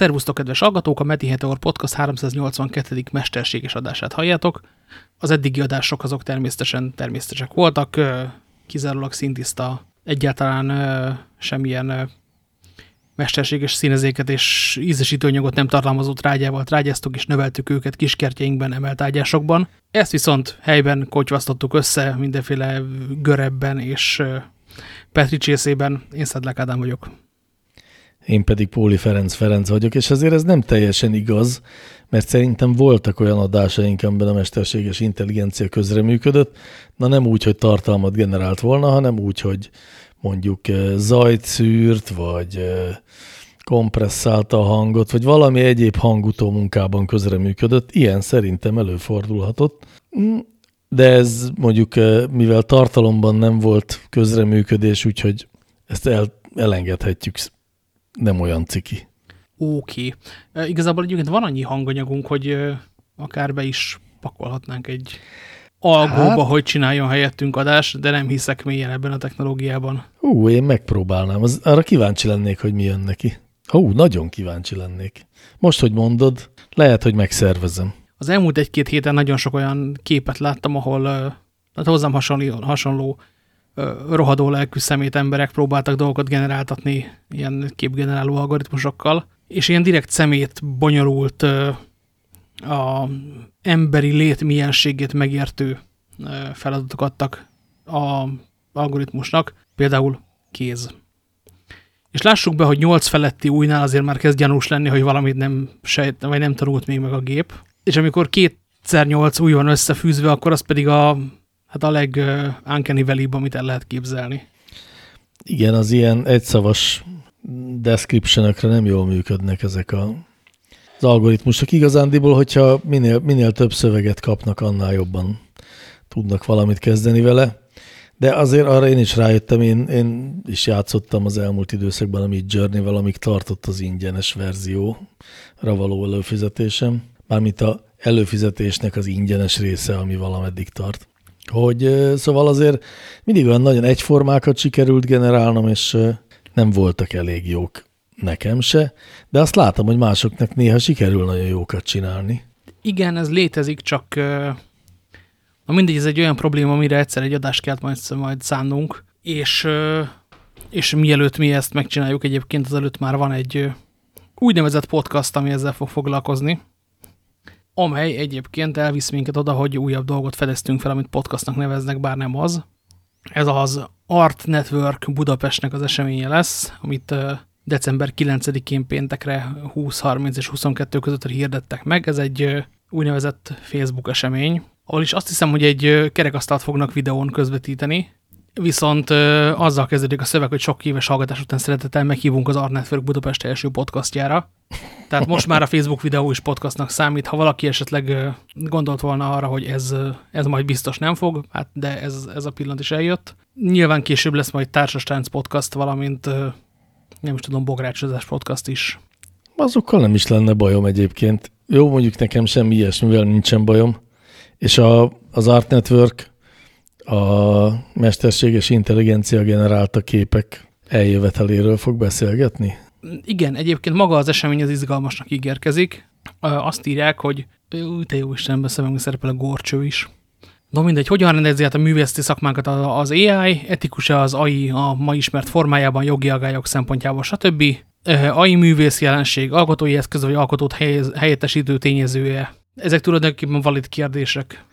Szervusztok, kedves hallgatók! A Meti Heteor Podcast 382. mesterséges adását halljátok. Az eddigi adások azok természetesen természetesek voltak, kizárólag szintiszta, egyáltalán semmilyen mesterséges színezéket és ízesítőanyagot nem tartalmazó trágyával trágyáztuk, és növeltük őket kiskertjeinkben, emelt ágyásokban. Ezt viszont helyben kotyvasztottuk össze mindenféle görebben és petricsészében. Én Szedlek Ádám vagyok én pedig Póli Ferenc Ferenc vagyok, és azért ez nem teljesen igaz, mert szerintem voltak olyan adásaink, amiben a mesterséges intelligencia közreműködött, na nem úgy, hogy tartalmat generált volna, hanem úgy, hogy mondjuk eh, zajt szűrt, vagy eh, kompresszálta a hangot, vagy valami egyéb hangutó munkában közreműködött. Ilyen szerintem előfordulhatott. Mm, de ez mondjuk, eh, mivel tartalomban nem volt közreműködés, úgyhogy ezt el, elengedhetjük nem olyan ciki. Oké. Okay. Igazából egyébként van annyi hanganyagunk, hogy akár be is pakolhatnánk egy algóba, hát... hogy csináljon helyettünk adás, de nem hiszek mélyen ebben a technológiában. Ú, én megpróbálnám. Az, arra kíváncsi lennék, hogy mi jön neki. Hú, nagyon kíváncsi lennék. Most, hogy mondod, lehet, hogy megszervezem. Az elmúlt egy-két héten nagyon sok olyan képet láttam, ahol hát hozzám hasonló, hasonló rohadó lelkű szemét emberek próbáltak dolgokat generáltatni ilyen képgeneráló algoritmusokkal, és ilyen direkt szemét bonyolult a emberi lét mienségét megértő feladatok adtak a algoritmusnak, például kéz. És lássuk be, hogy 8 feletti újnál azért már kezd gyanús lenni, hogy valamit nem sejt, vagy nem tanult még meg a gép. És amikor kétszer 8 új van összefűzve, akkor az pedig a hát a leg uncanny amit el lehet képzelni. Igen, az ilyen egyszavas description nem jól működnek ezek a, az algoritmusok. Igazándiból, hogyha minél, minél több szöveget kapnak, annál jobban tudnak valamit kezdeni vele. De azért arra én is rájöttem, én, én is játszottam az elmúlt időszakban a Mid Journey-vel, amíg tartott az ingyenes verzióra való előfizetésem. Mármint a előfizetésnek az ingyenes része, ami valameddig tart hogy szóval azért mindig olyan nagyon egyformákat sikerült generálnom, és nem voltak elég jók nekem se, de azt látom, hogy másoknak néha sikerül nagyon jókat csinálni. Igen, ez létezik, csak na mindegy, ez egy olyan probléma, amire egyszer egy adást kellett majd, majd szánnunk, és, és mielőtt mi ezt megcsináljuk, egyébként azelőtt már van egy úgynevezett podcast, ami ezzel fog foglalkozni, amely egyébként elvisz minket oda, hogy újabb dolgot fedeztünk fel, amit podcastnak neveznek, bár nem az. Ez az Art Network Budapestnek az eseménye lesz, amit december 9-én péntekre 20, 30 és 22 között hirdettek meg. Ez egy úgynevezett Facebook esemény, ahol is azt hiszem, hogy egy kerekasztalt fognak videón közvetíteni, viszont azzal kezdődik a szöveg, hogy sok éves hallgatás után szeretettel meghívunk az Art Network Budapest első podcastjára. Tehát most már a Facebook videó is podcastnak számít. Ha valaki esetleg gondolt volna arra, hogy ez, ez majd biztos nem fog, hát de ez, ez a pillanat is eljött. Nyilván később lesz majd társastánc podcast, valamint nem is tudom, bográcsozás podcast is. Azokkal nem is lenne bajom egyébként. Jó, mondjuk nekem semmi ilyesmivel nincsen bajom. És a, az Art Network a mesterséges intelligencia generálta képek eljöveteléről fog beszélgetni? Igen, egyébként maga az esemény az izgalmasnak ígérkezik. Azt írják, hogy te jó Istenbe szemem, szerepel a gorcső is. No mindegy, hogyan rendezi át a művészeti szakmánkat az AI, etikus-e az AI a ma ismert formájában, jogi agályok szempontjából, stb. AI művész jelenség, alkotói eszköz vagy alkotót helyettesítő tényezője. Ezek tulajdonképpen valid kérdések.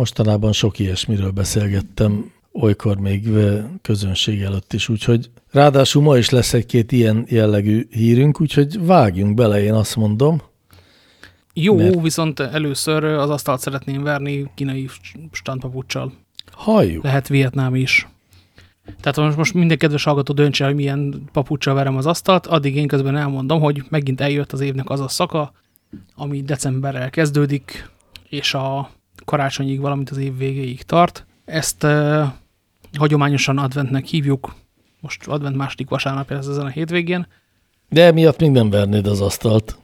Mostanában sok ilyesmiről beszélgettem, olykor még közönség előtt is, úgyhogy ráadásul ma is lesz egy-két ilyen jellegű hírünk, úgyhogy vágjunk bele, én azt mondom. Jó, mert... viszont először az asztalt szeretném verni kínai standpapuccsal. Halljuk. Lehet Vietnám is. Tehát most, most minden kedves hallgató döntse, hogy milyen papucsal verem az asztalt, addig én közben elmondom, hogy megint eljött az évnek az a szaka, ami decemberrel kezdődik, és a karácsonyig, valamint az év végéig tart. Ezt uh, hagyományosan adventnek hívjuk, most advent második vasárnapja lesz ezen a hétvégén. De miatt még nem vernéd az asztalt.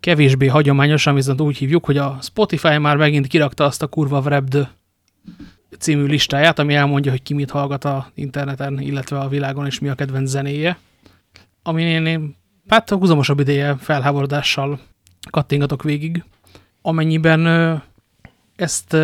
Kevésbé hagyományosan viszont úgy hívjuk, hogy a Spotify már megint kirakta azt a kurva Wrapped című listáját, ami elmondja, hogy ki mit hallgat a interneten, illetve a világon, és mi a kedvenc zenéje. Amin én hát húzamosabb ideje felháborodással kattingatok végig, amennyiben ezt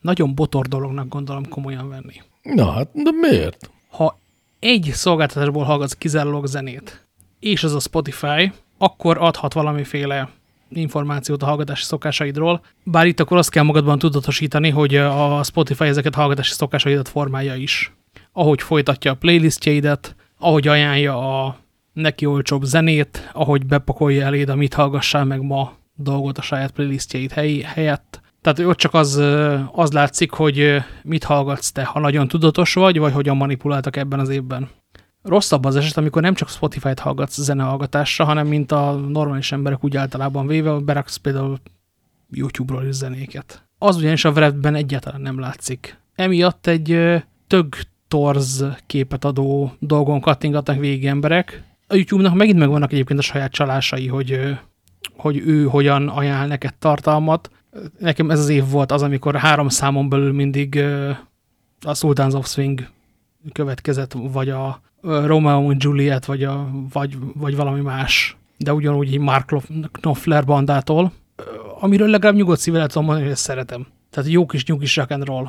nagyon botor dolognak gondolom komolyan venni. Na hát, de miért? Ha egy szolgáltatásból hallgatsz kizárólag zenét, és az a Spotify, akkor adhat valamiféle információt a hallgatási szokásaidról, bár itt akkor azt kell magadban tudatosítani, hogy a Spotify ezeket a hallgatási szokásaidat formálja is. Ahogy folytatja a playlistjeidet, ahogy ajánlja a neki olcsóbb zenét, ahogy bepakolja eléd a mit hallgassál meg ma dolgot a saját playlistjeid helyi, helyett. Tehát ott csak az, az látszik, hogy mit hallgatsz te, ha nagyon tudatos vagy, vagy hogyan manipuláltak ebben az évben. Rosszabb az eset, amikor nem csak Spotify-t hallgatsz zenehallgatásra, hanem mint a normális emberek úgy általában véve, beraksz például YouTube-ról is zenéket. Az ugyanis a webben egyáltalán nem látszik. Emiatt egy tög torz képet adó dolgon kattingatnak végig emberek. A YouTube-nak megint megvannak egyébként a saját csalásai, hogy, hogy ő hogyan ajánl neked tartalmat. Nekem ez az év volt az, amikor három számon belül mindig a Sultans of Swing következett, vagy a Romeo and Juliet, vagy, a, vagy, vagy valami más, de ugyanúgy Mark Knopfler bandától, amiről legalább nyugodt szívvel tudom mondani, hogy ezt szeretem. Tehát jó kis nyugis rock and roll.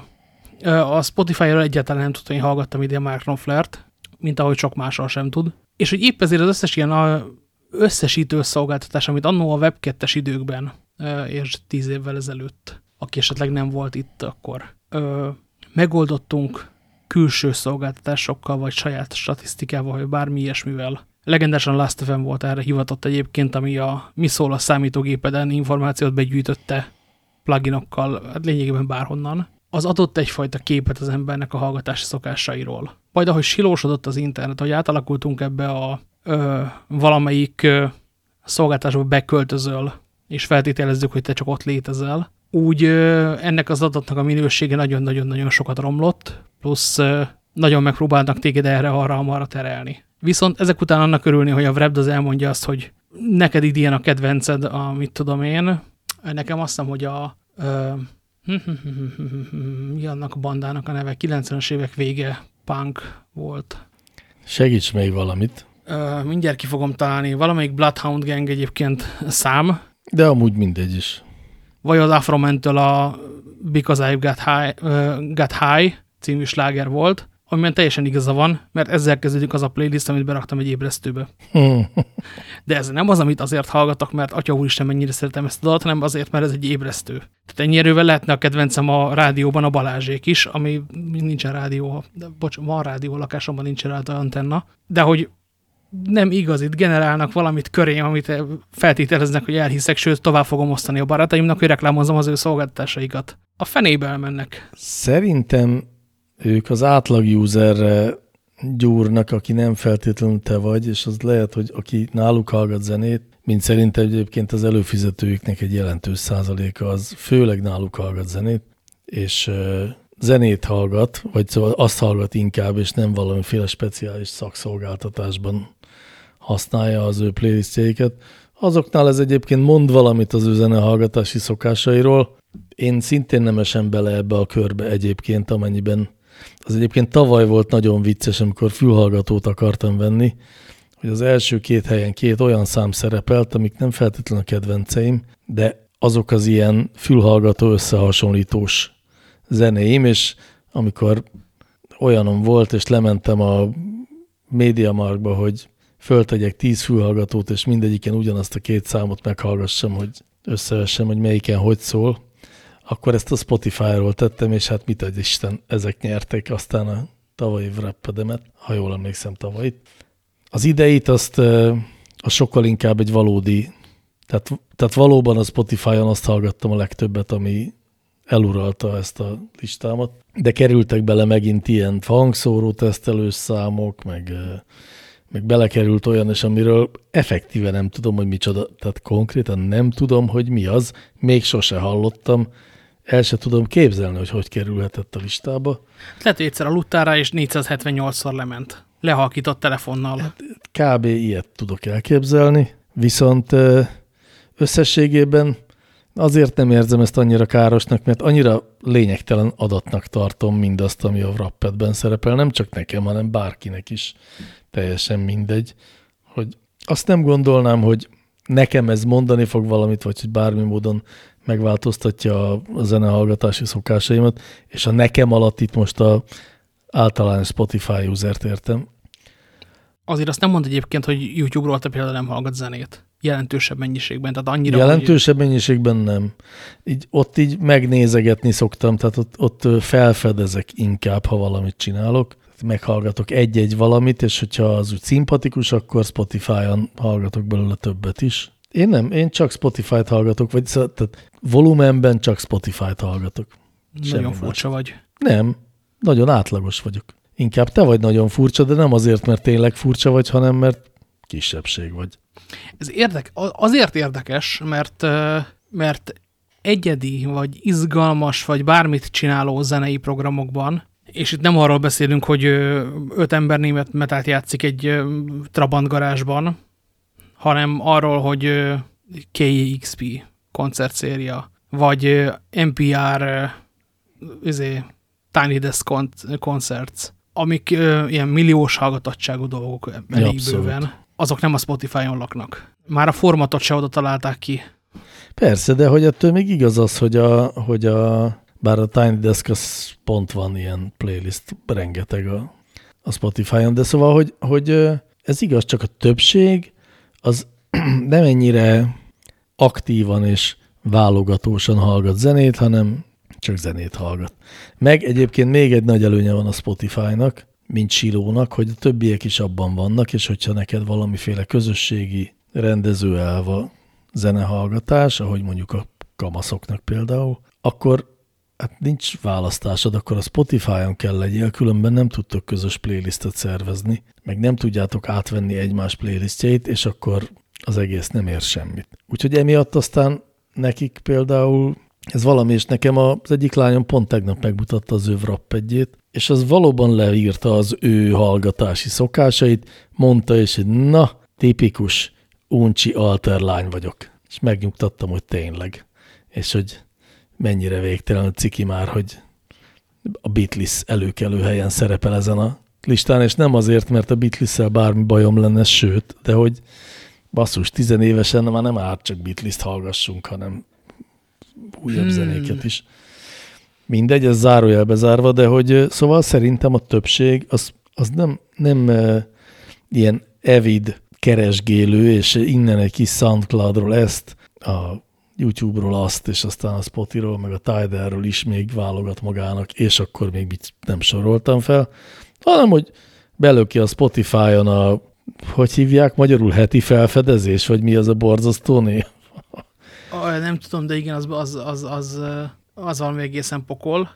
A Spotify-ról egyáltalán nem tudtam, hogy hallgattam ide Mark Knopflert, mint ahogy sok másról sem tud. És hogy épp ezért az összes ilyen összesítő szolgáltatás, amit annó a web időkben, és tíz évvel ezelőtt, aki esetleg nem volt itt akkor, megoldottunk külső szolgáltatásokkal, vagy saját statisztikával, vagy bármi ilyesmivel. Legendásan Last FM volt erre hivatott egyébként, ami a mi szól a számítógépeden információt begyűjtötte pluginokkal, hát lényegében bárhonnan. Az adott egyfajta képet az embernek a hallgatási szokásairól. Majd ahogy silósodott az internet, hogy átalakultunk ebbe a ö, valamelyik ö, szolgáltatásba beköltözöl, és feltételezzük, hogy te csak ott létezel, úgy ennek az adatnak a minősége nagyon-nagyon-nagyon sokat romlott, plusz nagyon megpróbálnak téged erre, arra, amarra terelni. Viszont ezek után annak örülni, hogy a Wrap az elmondja azt, hogy neked így ilyen a kedvenced, a mit tudom én. Nekem azt hiszem, hogy a ö, mi annak a bandának a neve, 90-es évek vége punk volt. Segíts még valamit. Ö, mindjárt ki fogom találni. Valamelyik Bloodhound Gang egyébként szám. De amúgy mindegy is. Vagy az Afromentől a Because I've Got High, uh, got high című sláger volt, amiben teljesen igaza van, mert ezzel kezdődik az a playlist, amit beraktam egy ébresztőbe. De ez nem az, amit azért hallgatok, mert atya úristen mennyire szeretem ezt a dalat, hanem azért, mert ez egy ébresztő. Tehát ennyi erővel lehetne a kedvencem a rádióban a Balázsék is, ami nincsen rádió, de bocs, van rádió a lakásomban, nincsen rádió antenna, de hogy nem igaz, itt generálnak valamit körém, amit feltételeznek, hogy elhiszek, sőt, tovább fogom osztani a barátaimnak, hogy reklámozom az ő szolgáltatásaikat. A fenébe elmennek. Szerintem ők az átlag userre gyúrnak, aki nem feltétlenül te vagy, és az lehet, hogy aki náluk hallgat zenét, mint szerintem egyébként az előfizetőiknek egy jelentős százaléka az főleg náluk hallgat zenét, és zenét hallgat, vagy szóval azt hallgat inkább, és nem valamiféle speciális szakszolgáltatásban használja az ő playlistjeiket. Azoknál ez egyébként mond valamit az ő zenehallgatási szokásairól. Én szintén nem esem bele ebbe a körbe egyébként, amennyiben az egyébként tavaly volt nagyon vicces, amikor fülhallgatót akartam venni, hogy az első két helyen két olyan szám szerepelt, amik nem feltétlenül a kedvenceim, de azok az ilyen fülhallgató összehasonlítós zenéim, és amikor olyanom volt, és lementem a Mediamarkba, hogy föltegyek tíz fülhallgatót, és mindegyiken ugyanazt a két számot meghallgassam, hogy összevessem, hogy melyiken hogy szól, akkor ezt a Spotify-ról tettem, és hát mit egy Isten, ezek nyertek aztán a tavalyi rappedemet, ha jól emlékszem tavaly. Az ideit azt a sokkal inkább egy valódi, tehát, tehát valóban a Spotify-on azt hallgattam a legtöbbet, ami eluralta ezt a listámat, de kerültek bele megint ilyen hangszóró tesztelős számok, meg, meg belekerült olyan is, amiről effektíve nem tudom, hogy micsoda, tehát konkrétan nem tudom, hogy mi az, még sose hallottam, el se tudom képzelni, hogy hogy kerülhetett a listába. Lehet, hogy egyszer aludtál rá, és 478-szor lement. Lehalkított telefonnal. Hát, kb. ilyet tudok elképzelni, viszont összességében azért nem érzem ezt annyira károsnak, mert annyira lényegtelen adatnak tartom mindazt, ami a Wrappedben szerepel, nem csak nekem, hanem bárkinek is teljesen mindegy, hogy azt nem gondolnám, hogy nekem ez mondani fog valamit, vagy hogy bármi módon megváltoztatja a zenehallgatási szokásaimat, és a nekem alatt itt most a általános Spotify usert értem. Azért azt nem mond egyébként, hogy YouTube-ról te például nem hallgat zenét jelentősebb mennyiségben, tehát annyira... Jelentősebb hogy... mennyiségben nem. Így, ott így megnézegetni szoktam, tehát ott, ott felfedezek inkább, ha valamit csinálok. Meghallgatok egy-egy valamit, és hogyha az úgy szimpatikus, akkor Spotify-on hallgatok belőle többet is. Én nem, én csak Spotify-t hallgatok, vagy szóval, tehát volumenben csak Spotify-t hallgatok. Semmi nagyon furcsa más. vagy. Nem, nagyon átlagos vagyok. Inkább te vagy nagyon furcsa, de nem azért, mert tényleg furcsa vagy, hanem mert kisebbség vagy. Ez érdek, azért érdekes, mert, mert egyedi, vagy izgalmas, vagy bármit csináló zenei programokban, és itt nem arról beszélünk, hogy öt ember német metát játszik egy Trabant garázsban, hanem arról, hogy KXP koncertszéria, vagy NPR izé, Tiny Desk Concerts, amik ilyen milliós hallgatottságú dolgok elég bőven azok nem a Spotify-on laknak. Már a formatot se oda találták ki. Persze, de hogy ettől még igaz az, hogy a, hogy a bár a Tiny Desk az pont van ilyen playlist, rengeteg a, a Spotify-on, de szóval, hogy, hogy ez igaz, csak a többség az nem ennyire aktívan és válogatósan hallgat zenét, hanem csak zenét hallgat. Meg egyébként még egy nagy előnye van a Spotify-nak, mint Silónak, hogy a többiek is abban vannak, és hogyha neked valamiféle közösségi rendező elva zenehallgatás, ahogy mondjuk a kamaszoknak például, akkor hát nincs választásod, akkor a Spotify-on kell legyél, különben nem tudtok közös playlistet szervezni, meg nem tudjátok átvenni egymás playlistjeit, és akkor az egész nem ér semmit. Úgyhogy emiatt aztán nekik például ez valami, és nekem az egyik lányom pont tegnap megmutatta az ő wrappedjét, és az valóban leírta az ő hallgatási szokásait, mondta is, hogy na, tipikus uncsi alterlány vagyok. És megnyugtattam, hogy tényleg. És hogy mennyire végtelen a ciki már, hogy a Beatles előkelő helyen szerepel ezen a listán, és nem azért, mert a beatles bármi bajom lenne, sőt, de hogy basszus, tizenévesen már nem árt csak Beatles-t hallgassunk, hanem újabb hmm. zenéket is. Mindegy, ez zárójelbe zárva, de hogy szóval szerintem a többség az, az nem, nem e, ilyen evid keresgélő, és innen egy kis Soundcloudról ezt, a YouTube-ról azt, és aztán a Spotify-ról, meg a Tidal-ról is még válogat magának, és akkor még mit nem soroltam fel, hanem, hogy belöki a Spotify-on a, hogy hívják magyarul, heti felfedezés, vagy mi az a borzasztó név? Nem tudom, de igen, az, az, az, az, az valami egészen pokol.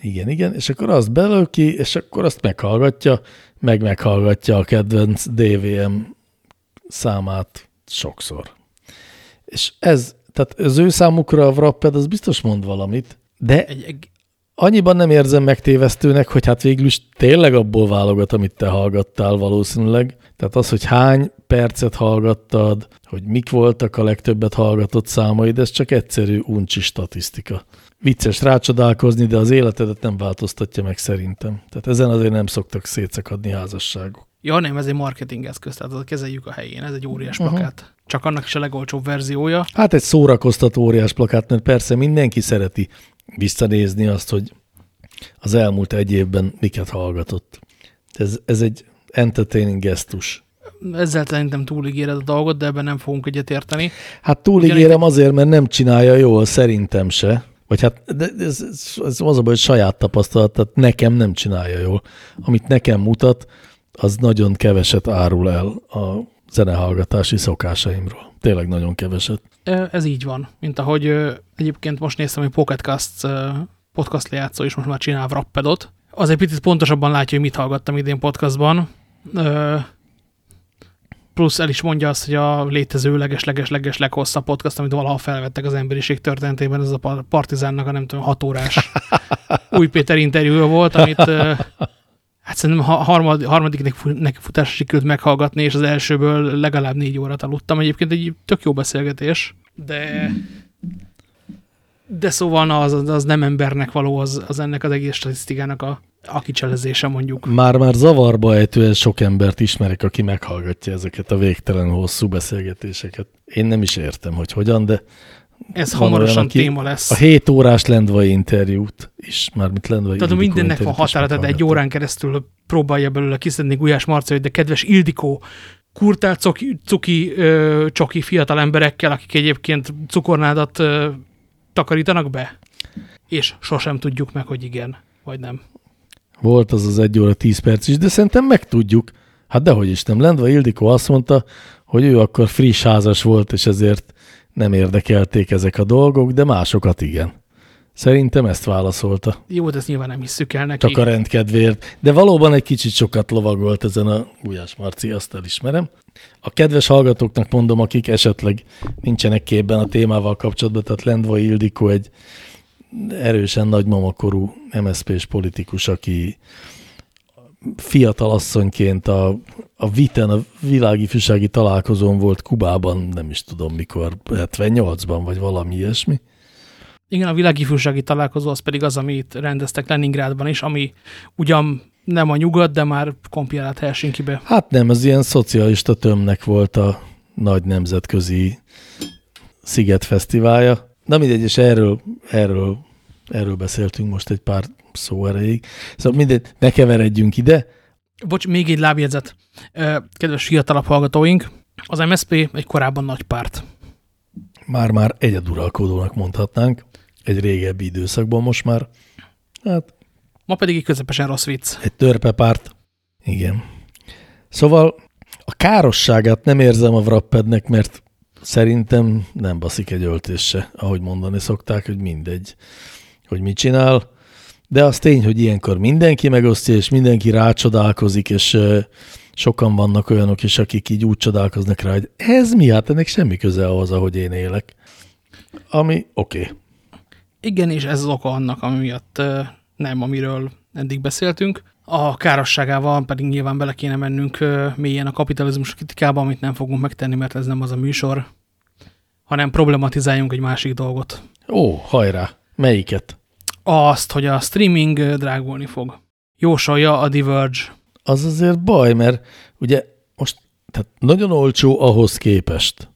Igen, igen, és akkor azt belöki, és akkor azt meghallgatja, meg meghallgatja a kedvenc DVM számát sokszor. És ez, tehát az ő számukra a Wrapped az biztos mond valamit, de annyiban nem érzem megtévesztőnek, hogy hát végül is tényleg abból válogat, amit te hallgattál valószínűleg. Tehát az, hogy hány percet hallgattad, hogy mik voltak a legtöbbet hallgatott számaid, ez csak egyszerű uncsi statisztika. Vicces rácsodálkozni, de az életedet nem változtatja meg szerintem. Tehát ezen azért nem szoktak szétszakadni házasságok. Ja, nem, ez egy marketing eszköz, tehát az kezeljük a helyén, ez egy óriás uh -huh. plakát. Csak annak is a legolcsóbb verziója. Hát egy szórakoztató óriás plakát, mert persze mindenki szereti visszanézni azt, hogy az elmúlt egy évben miket hallgatott. Ez, ez egy entertaining gesztus ezzel szerintem túligéred a dolgot, de ebben nem fogunk egyetérteni. Hát túligérem azért, mert nem csinálja jól, szerintem se. Vagy hát de ez, ez, ez az a baj, hogy saját tapasztalat, tehát nekem nem csinálja jól. Amit nekem mutat, az nagyon keveset árul el a zenehallgatási szokásaimról. Tényleg nagyon keveset. Ez így van. Mint ahogy egyébként most néztem, hogy Pocketcast podcast lejátszó is most már csinál Wrappedot. Az egy picit pontosabban látja, hogy mit hallgattam idén podcastban plusz el is mondja azt, hogy a létező leges-leges-leges leghosszabb podcast, amit valaha felvettek az emberiség történetében, ez a Partizánnak a nem tudom, hat órás új Péter interjúja volt, amit hát szerintem harmad, harmadik futásra sikerült meghallgatni, és az elsőből legalább négy órát aludtam. Egyébként egy tök jó beszélgetés, de de szóval na, az, az nem embernek való, az, az ennek az egész statisztikának a, a kicselezése mondjuk. Már-már zavarba ejtően sok embert ismerek, aki meghallgatja ezeket a végtelen hosszú beszélgetéseket. Én nem is értem, hogy hogyan, de ez hamarosan olyan, téma lesz. A 7 órás lendvai interjút is, mármint lendvai Tehát mindennek van határa, tehát egy órán keresztül próbálja belőle kiszedni Gulyás Marca, de kedves Ildikó, kurtál cuki, cuki ö, csoki fiatal emberekkel, akik egyébként cukornádat ö, takarítanak be? És sosem tudjuk meg, hogy igen, vagy nem. Volt az az egy óra tíz perc is, de szerintem megtudjuk. Hát dehogy is nem. Lendva Ildikó azt mondta, hogy ő akkor friss házas volt, és ezért nem érdekelték ezek a dolgok, de másokat igen. Szerintem ezt válaszolta. Jó, de ezt nyilván nem hisszük el neki. Csak a rendkedvéért. De valóban egy kicsit sokat lovagolt ezen a Gulyás Marci, azt elismerem. A kedves hallgatóknak mondom, akik esetleg nincsenek képben a témával kapcsolatban, tehát Lendvai Ildikó egy erősen nagymamakorú MSZP-s politikus, aki fiatal asszonyként a, a Viten, a világifűsági találkozón volt Kubában, nem is tudom mikor, 78-ban, vagy valami ilyesmi. Igen, a világifűsági találkozó az pedig az, amit rendeztek Leningrádban is, ami ugyan nem a nyugat, de már kompilált Helsinki-be. Hát nem, az ilyen szocialista tömnek volt a nagy nemzetközi szigetfesztiválja. Na mindegy, és erről, erről, erről beszéltünk most egy pár szó erejéig. Szóval mindegy, ne keveredjünk ide. Bocs, még egy lábjegyzet. Kedves fiatalabb hallgatóink, az MSP egy korábban nagy párt. Már-már egyeduralkodónak mondhatnánk. Egy régebbi időszakban most már. Hát, Ma pedig egy közepesen rossz vicc. Egy törpepárt. Igen. Szóval a károsságát nem érzem a Wrappednek, mert szerintem nem baszik egy öltés se, ahogy mondani szokták, hogy mindegy, hogy mit csinál. De az tény, hogy ilyenkor mindenki megosztja, és mindenki rácsodálkozik, és sokan vannak olyanok is, akik így úgy csodálkoznak rá, hogy ez mi? Hát ennek semmi köze ahhoz, ahogy én élek. Ami oké. Okay. Igen, és ez az oka annak, ami miatt nem, amiről eddig beszéltünk. A károsságával pedig nyilván bele kéne mennünk mélyen a kapitalizmus kritikába, amit nem fogunk megtenni, mert ez nem az a műsor, hanem problematizáljunk egy másik dolgot. Ó, hajrá! Melyiket? Azt, hogy a streaming drágulni fog. Jósolja a Diverge. Az azért baj, mert ugye most tehát nagyon olcsó ahhoz képest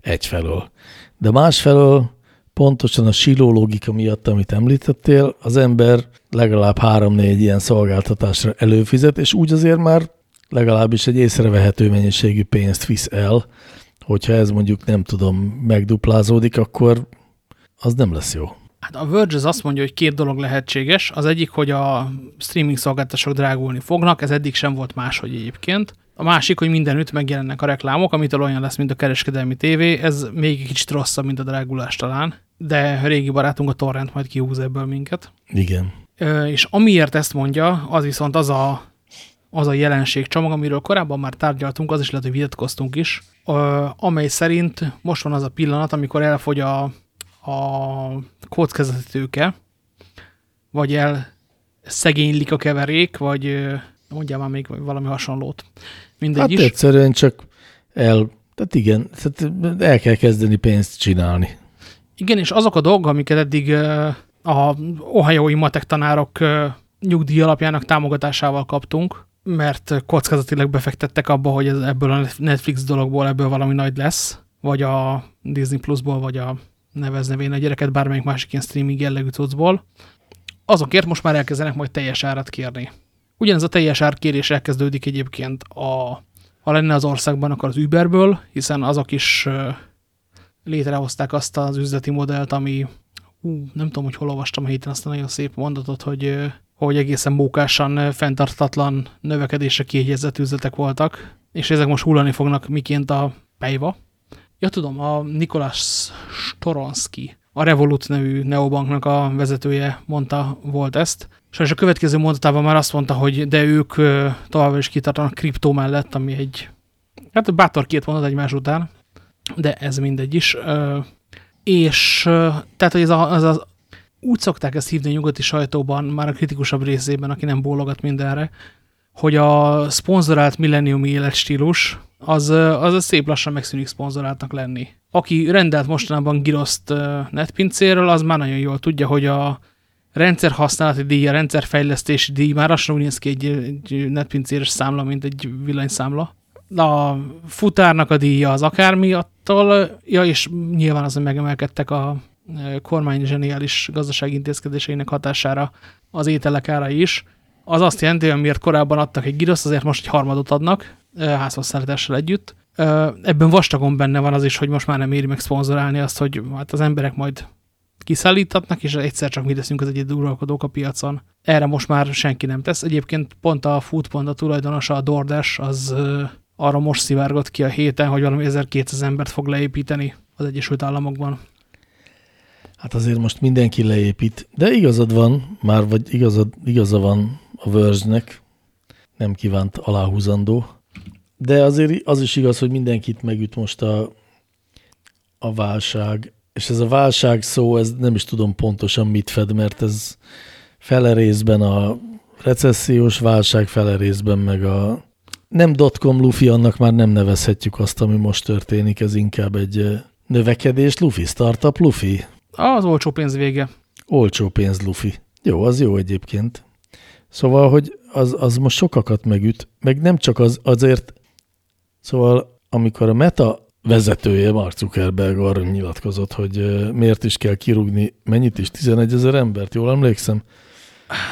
egyfelől. De másfelől pontosan a siló logika miatt, amit említettél, az ember legalább három-négy ilyen szolgáltatásra előfizet, és úgy azért már legalábbis egy észrevehető mennyiségű pénzt visz el, hogyha ez mondjuk nem tudom, megduplázódik, akkor az nem lesz jó. Hát a Verge az azt mondja, hogy két dolog lehetséges. Az egyik, hogy a streaming szolgáltatások drágulni fognak, ez eddig sem volt máshogy egyébként. A másik, hogy mindenütt megjelennek a reklámok, amitől olyan lesz, mint a kereskedelmi tévé, ez még egy kicsit rosszabb, mint a drágulás talán, de a régi barátunk a Torrent majd kihúz ebből minket. Igen. És amiért ezt mondja, az viszont az a, az a jelenségcsomag, amiről korábban már tárgyaltunk, az is lehet, hogy vitatkoztunk is, amely szerint most van az a pillanat, amikor elfogy a, a kockázati tőke, vagy el szegénylik a keverék, vagy mondjál már még valami hasonlót. Mindegy hát is. egyszerűen csak el, tehát igen, tehát el kell kezdeni pénzt csinálni. Igen, és azok a dolgok, amiket eddig a ohio matek tanárok nyugdíj alapjának támogatásával kaptunk, mert kockázatilag befektettek abba, hogy ez ebből a Netflix dologból ebből valami nagy lesz, vagy a Disney Plusból, vagy a nevezne a gyereket bármelyik másik ilyen streaming jellegű cuccból, azokért most már elkezdenek majd teljes árat kérni. Ugyanez a teljes árkérés elkezdődik egyébként, a, ha lenne az országban, akkor az Uberből, hiszen azok is létrehozták azt az üzleti modellt, ami ú, nem tudom, hogy hol olvastam a héten azt a nagyon szép mondatot, hogy, hogy egészen mókásan fenntartatlan növekedésre kiegyezett üzletek voltak, és ezek most hullani fognak miként a pejva. Ja, tudom, a Nikolás Storonski, a Revolut nevű neobanknak a vezetője mondta volt ezt, és a következő mondatában már azt mondta, hogy de ők továbbra is kitartanak kriptó mellett, ami egy, hát bátor két mondat egymás után, de ez mindegy is. És tehát, hogy ez a, az a, úgy szokták ezt hívni a nyugati sajtóban, már a kritikusabb részében, aki nem bólogat mindenre, hogy a szponzorált milleniumi életstílus, az, az a szép lassan megszűnik szponzoráltnak lenni. Aki rendelt mostanában giroszt netpincéről, az már nagyon jól tudja, hogy a rendszer használati díja, rendszerfejlesztési díj, már lassan úgy néz ki egy, egy netpincéres számla, mint egy villanyszámla. A futárnak a díja az akármi attól, ja, és nyilván az, hogy megemelkedtek a kormány zseniális gazdasági intézkedéseinek hatására az ételek ára is. Az azt jelenti, hogy miért korábban adtak egy giroszt, azért most egy harmadot adnak házhozszállítással együtt. Ebben vastagon benne van az is, hogy most már nem éri meg szponzorálni azt, hogy hát az emberek majd kiszállítatnak, és egyszer csak mi leszünk az egyedül uralkodók a piacon. Erre most már senki nem tesz. Egyébként pont a Foodpanda tulajdonosa, a DoorDash, az arra most szivárgott ki a héten, hogy valami 1200 embert fog leépíteni az Egyesült Államokban. Hát azért most mindenki leépít, de igazad van, már vagy igazad, igaza van a Verge-nek, nem kívánt aláhúzandó, de azért az is igaz, hogy mindenkit megüt most a, a válság, és ez a válság szó, ez nem is tudom pontosan mit fed, mert ez fele részben a recessziós válság, fele részben meg a nem dotcom lufi, annak már nem nevezhetjük azt, ami most történik, ez inkább egy növekedés lufi, startup lufi. Az olcsó pénz vége. Olcsó pénz lufi. Jó, az jó egyébként. Szóval, hogy az, az most sokakat megüt, meg nem csak az, azért, szóval amikor a Meta vezetője, Mark Zuckerberg arra nyilatkozott, hogy miért is kell kirúgni, mennyit is, 11 ezer embert, jól emlékszem?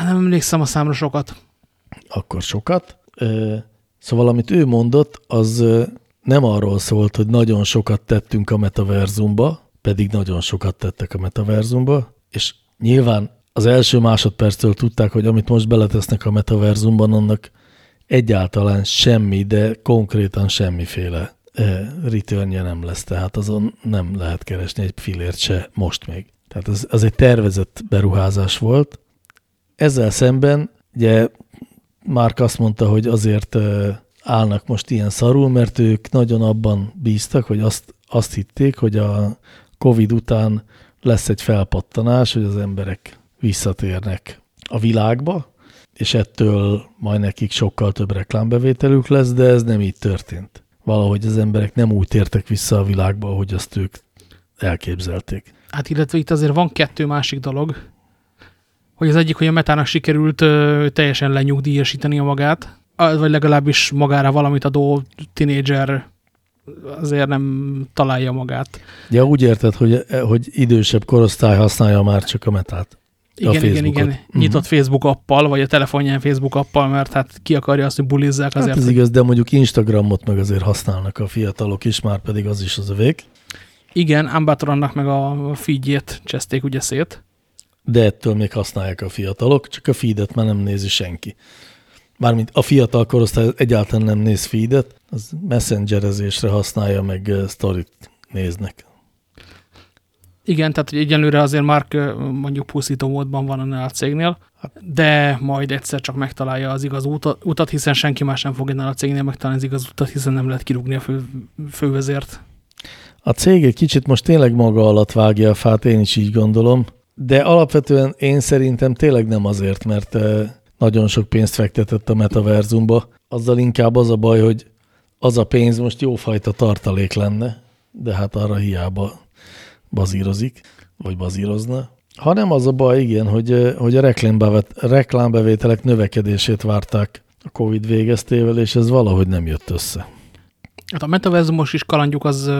Nem emlékszem a számra sokat. Akkor sokat. Szóval amit ő mondott, az nem arról szólt, hogy nagyon sokat tettünk a metaverzumba, pedig nagyon sokat tettek a metaverzumba, és nyilván az első másodperctől tudták, hogy amit most beletesznek a metaverzumban, annak egyáltalán semmi, de konkrétan semmiféle returnje nem lesz, tehát azon nem lehet keresni egy filért se most még. Tehát ez, az egy tervezett beruházás volt. Ezzel szemben ugye Márk azt mondta, hogy azért állnak most ilyen szarul, mert ők nagyon abban bíztak, hogy azt, azt hitték, hogy a Covid után lesz egy felpattanás, hogy az emberek visszatérnek a világba, és ettől majd nekik sokkal több reklámbevételük lesz, de ez nem így történt. Valahogy az emberek nem úgy tértek vissza a világba, ahogy azt ők elképzelték. Hát illetve itt azért van kettő másik dolog, hogy az egyik, hogy a metának sikerült ö, teljesen lenyugdíjasítani a magát, vagy legalábbis magára valamit adó tinédzser azért nem találja magát. Ja, úgy érted, hogy, hogy idősebb korosztály használja már csak a metát. Igen, a igen, igen. Uh-huh. Nyitott Facebook appal, vagy a telefonján Facebook appal, mert hát ki akarja azt, hogy bulizzák azért. Hát ez igaz, de mondjuk Instagramot meg azért használnak a fiatalok is, már pedig az is az a vég. Igen, Ambatoronnak meg a feedjét cseszték ugye szét. De ettől még használják a fiatalok, csak a feedet már nem nézi senki. Mármint a fiatal korosztály egyáltalán nem néz feedet, az messengerezésre használja, meg sztorit néznek. Igen, tehát egyenlőre azért már mondjuk pusztító módban van annál a cégnél, de majd egyszer csak megtalálja az igaz utat, hiszen senki más nem fog ennél a cégnél megtalálni az igaz utat, hiszen nem lehet kirúgni a fő, fővezért. A cég egy kicsit most tényleg maga alatt vágja a fát, én is így gondolom, de alapvetően én szerintem tényleg nem azért, mert nagyon sok pénzt fektetett a metaverzumba. Azzal inkább az a baj, hogy az a pénz most jófajta tartalék lenne, de hát arra hiába bazírozik, vagy bazírozna. Hanem az a baj, igen, hogy, hogy a reklámbevételek növekedését várták a Covid végeztével, és ez valahogy nem jött össze. Hát a metaverzumos is kalandjuk az,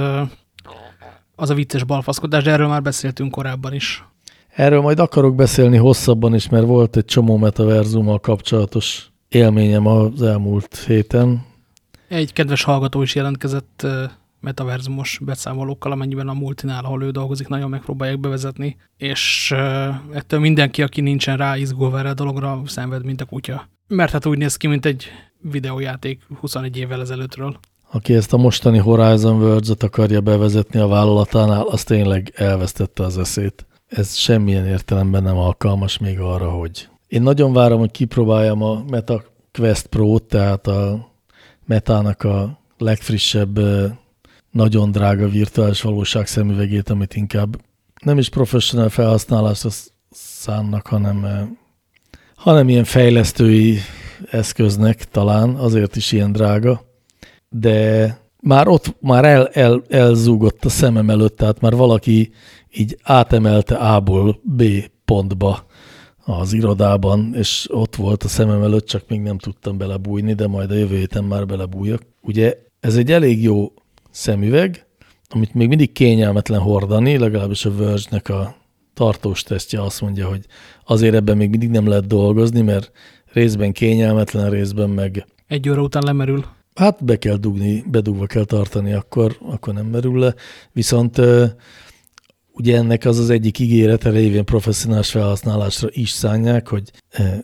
az a vicces balfaszkodás, de erről már beszéltünk korábban is. Erről majd akarok beszélni hosszabban is, mert volt egy csomó metaverzummal kapcsolatos élményem az elmúlt héten. Egy kedves hallgató is jelentkezett metaverzumos beszámolókkal, amennyiben a multinál, ahol ő dolgozik, nagyon megpróbálják bevezetni, és ettől mindenki, aki nincsen rá izgulva erre a dologra, szenved, mint a kutya. Mert hát úgy néz ki, mint egy videójáték 21 évvel ezelőttről. Aki ezt a mostani Horizon Worlds-ot akarja bevezetni a vállalatánál, az tényleg elvesztette az eszét. Ez semmilyen értelemben nem alkalmas még arra, hogy... Én nagyon várom, hogy kipróbáljam a Meta Quest Pro-t, tehát a Metának a legfrissebb nagyon drága virtuális valóság szemüvegét, amit inkább nem is professzionál felhasználásra szánnak, hanem, eh, hanem ilyen fejlesztői eszköznek talán, azért is ilyen drága, de már ott már el, el, elzúgott a szemem előtt, tehát már valaki így átemelte A-ból B pontba az irodában, és ott volt a szemem előtt, csak még nem tudtam belebújni, de majd a jövő héten már belebújok. Ugye ez egy elég jó szemüveg, amit még mindig kényelmetlen hordani, legalábbis a Verge-nek a tartós tesztje azt mondja, hogy azért ebben még mindig nem lehet dolgozni, mert részben kényelmetlen, részben meg... Egy óra után lemerül. Hát be kell dugni, bedugva kell tartani, akkor, akkor nem merül le. Viszont ugye ennek az az egyik ígérete révén professzionális felhasználásra is szánják, hogy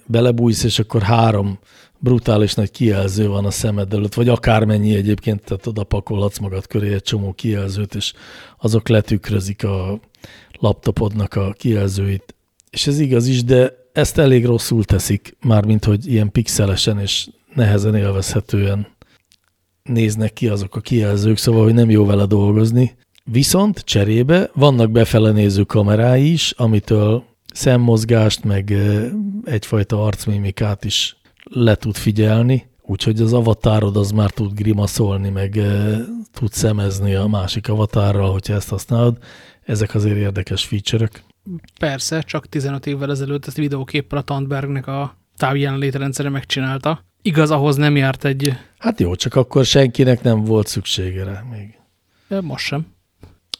belebújsz, és akkor három brutális nagy kijelző van a szemed előtt, vagy akármennyi egyébként, tehát oda pakolhatsz magad köré egy csomó kijelzőt, és azok letükrözik a laptopodnak a kijelzőit. És ez igaz is, de ezt elég rosszul teszik, mármint hogy ilyen pixelesen és nehezen élvezhetően néznek ki azok a kijelzők, szóval, hogy nem jó vele dolgozni. Viszont cserébe vannak befele néző kamerái is, amitől szemmozgást, meg egyfajta arcmimikát is le tud figyelni, úgyhogy az avatárod az már tud grimaszolni, meg tud szemezni a másik avatárral, hogyha ezt használod. Ezek azért érdekes feature-ök. Persze, csak 15 évvel ezelőtt ezt videóképpel a Tandbergnek a távjelenlétrendszere megcsinálta. Igaz, ahhoz nem járt egy... Hát jó, csak akkor senkinek nem volt szüksége rá még. De most sem.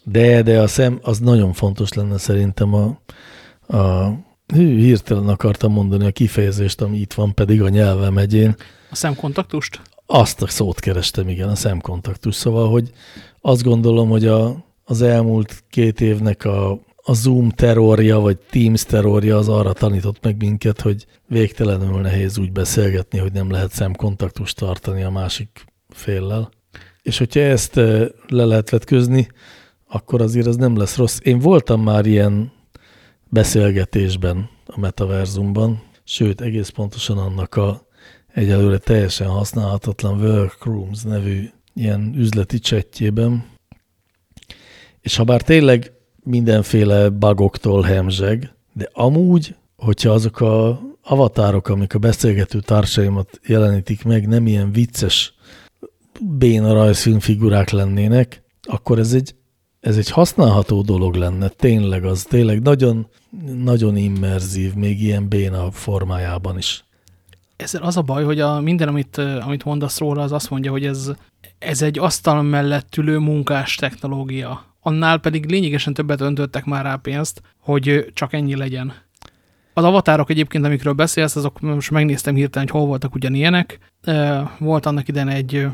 De, de a szem, az nagyon fontos lenne szerintem a, a hű, hirtelen akartam mondani a kifejezést, ami itt van, pedig a nyelvem egyén. A szemkontaktust? Azt a szót kerestem, igen, a szemkontaktus. Szóval, hogy azt gondolom, hogy a, az elmúlt két évnek a a Zoom terrorja, vagy Teams terrorja az arra tanított meg minket, hogy végtelenül nehéz úgy beszélgetni, hogy nem lehet szemkontaktust tartani a másik féllel. És hogyha ezt eh, le lehet vetközni, akkor azért az nem lesz rossz. Én voltam már ilyen beszélgetésben a metaverzumban, sőt, egész pontosan annak a egyelőre teljesen használhatatlan Workrooms nevű ilyen üzleti csetjében. És ha bár tényleg mindenféle bugoktól hemzseg, de amúgy, hogyha azok a avatárok, amik a beszélgető társaimat jelenítik meg, nem ilyen vicces béna rajzfilmfigurák lennének, akkor ez egy, ez egy használható dolog lenne, tényleg az, tényleg nagyon, nagyon immerzív, még ilyen béna formájában is. Ezzel az a baj, hogy a, minden, amit, amit mondasz róla, az azt mondja, hogy ez, ez egy asztal mellett ülő munkás technológia annál pedig lényegesen többet öntöttek már rá pénzt, hogy csak ennyi legyen. Az avatárok egyébként, amikről beszélsz, azok most megnéztem hirtelen, hogy hol voltak ugyanilyenek. Volt annak idején egy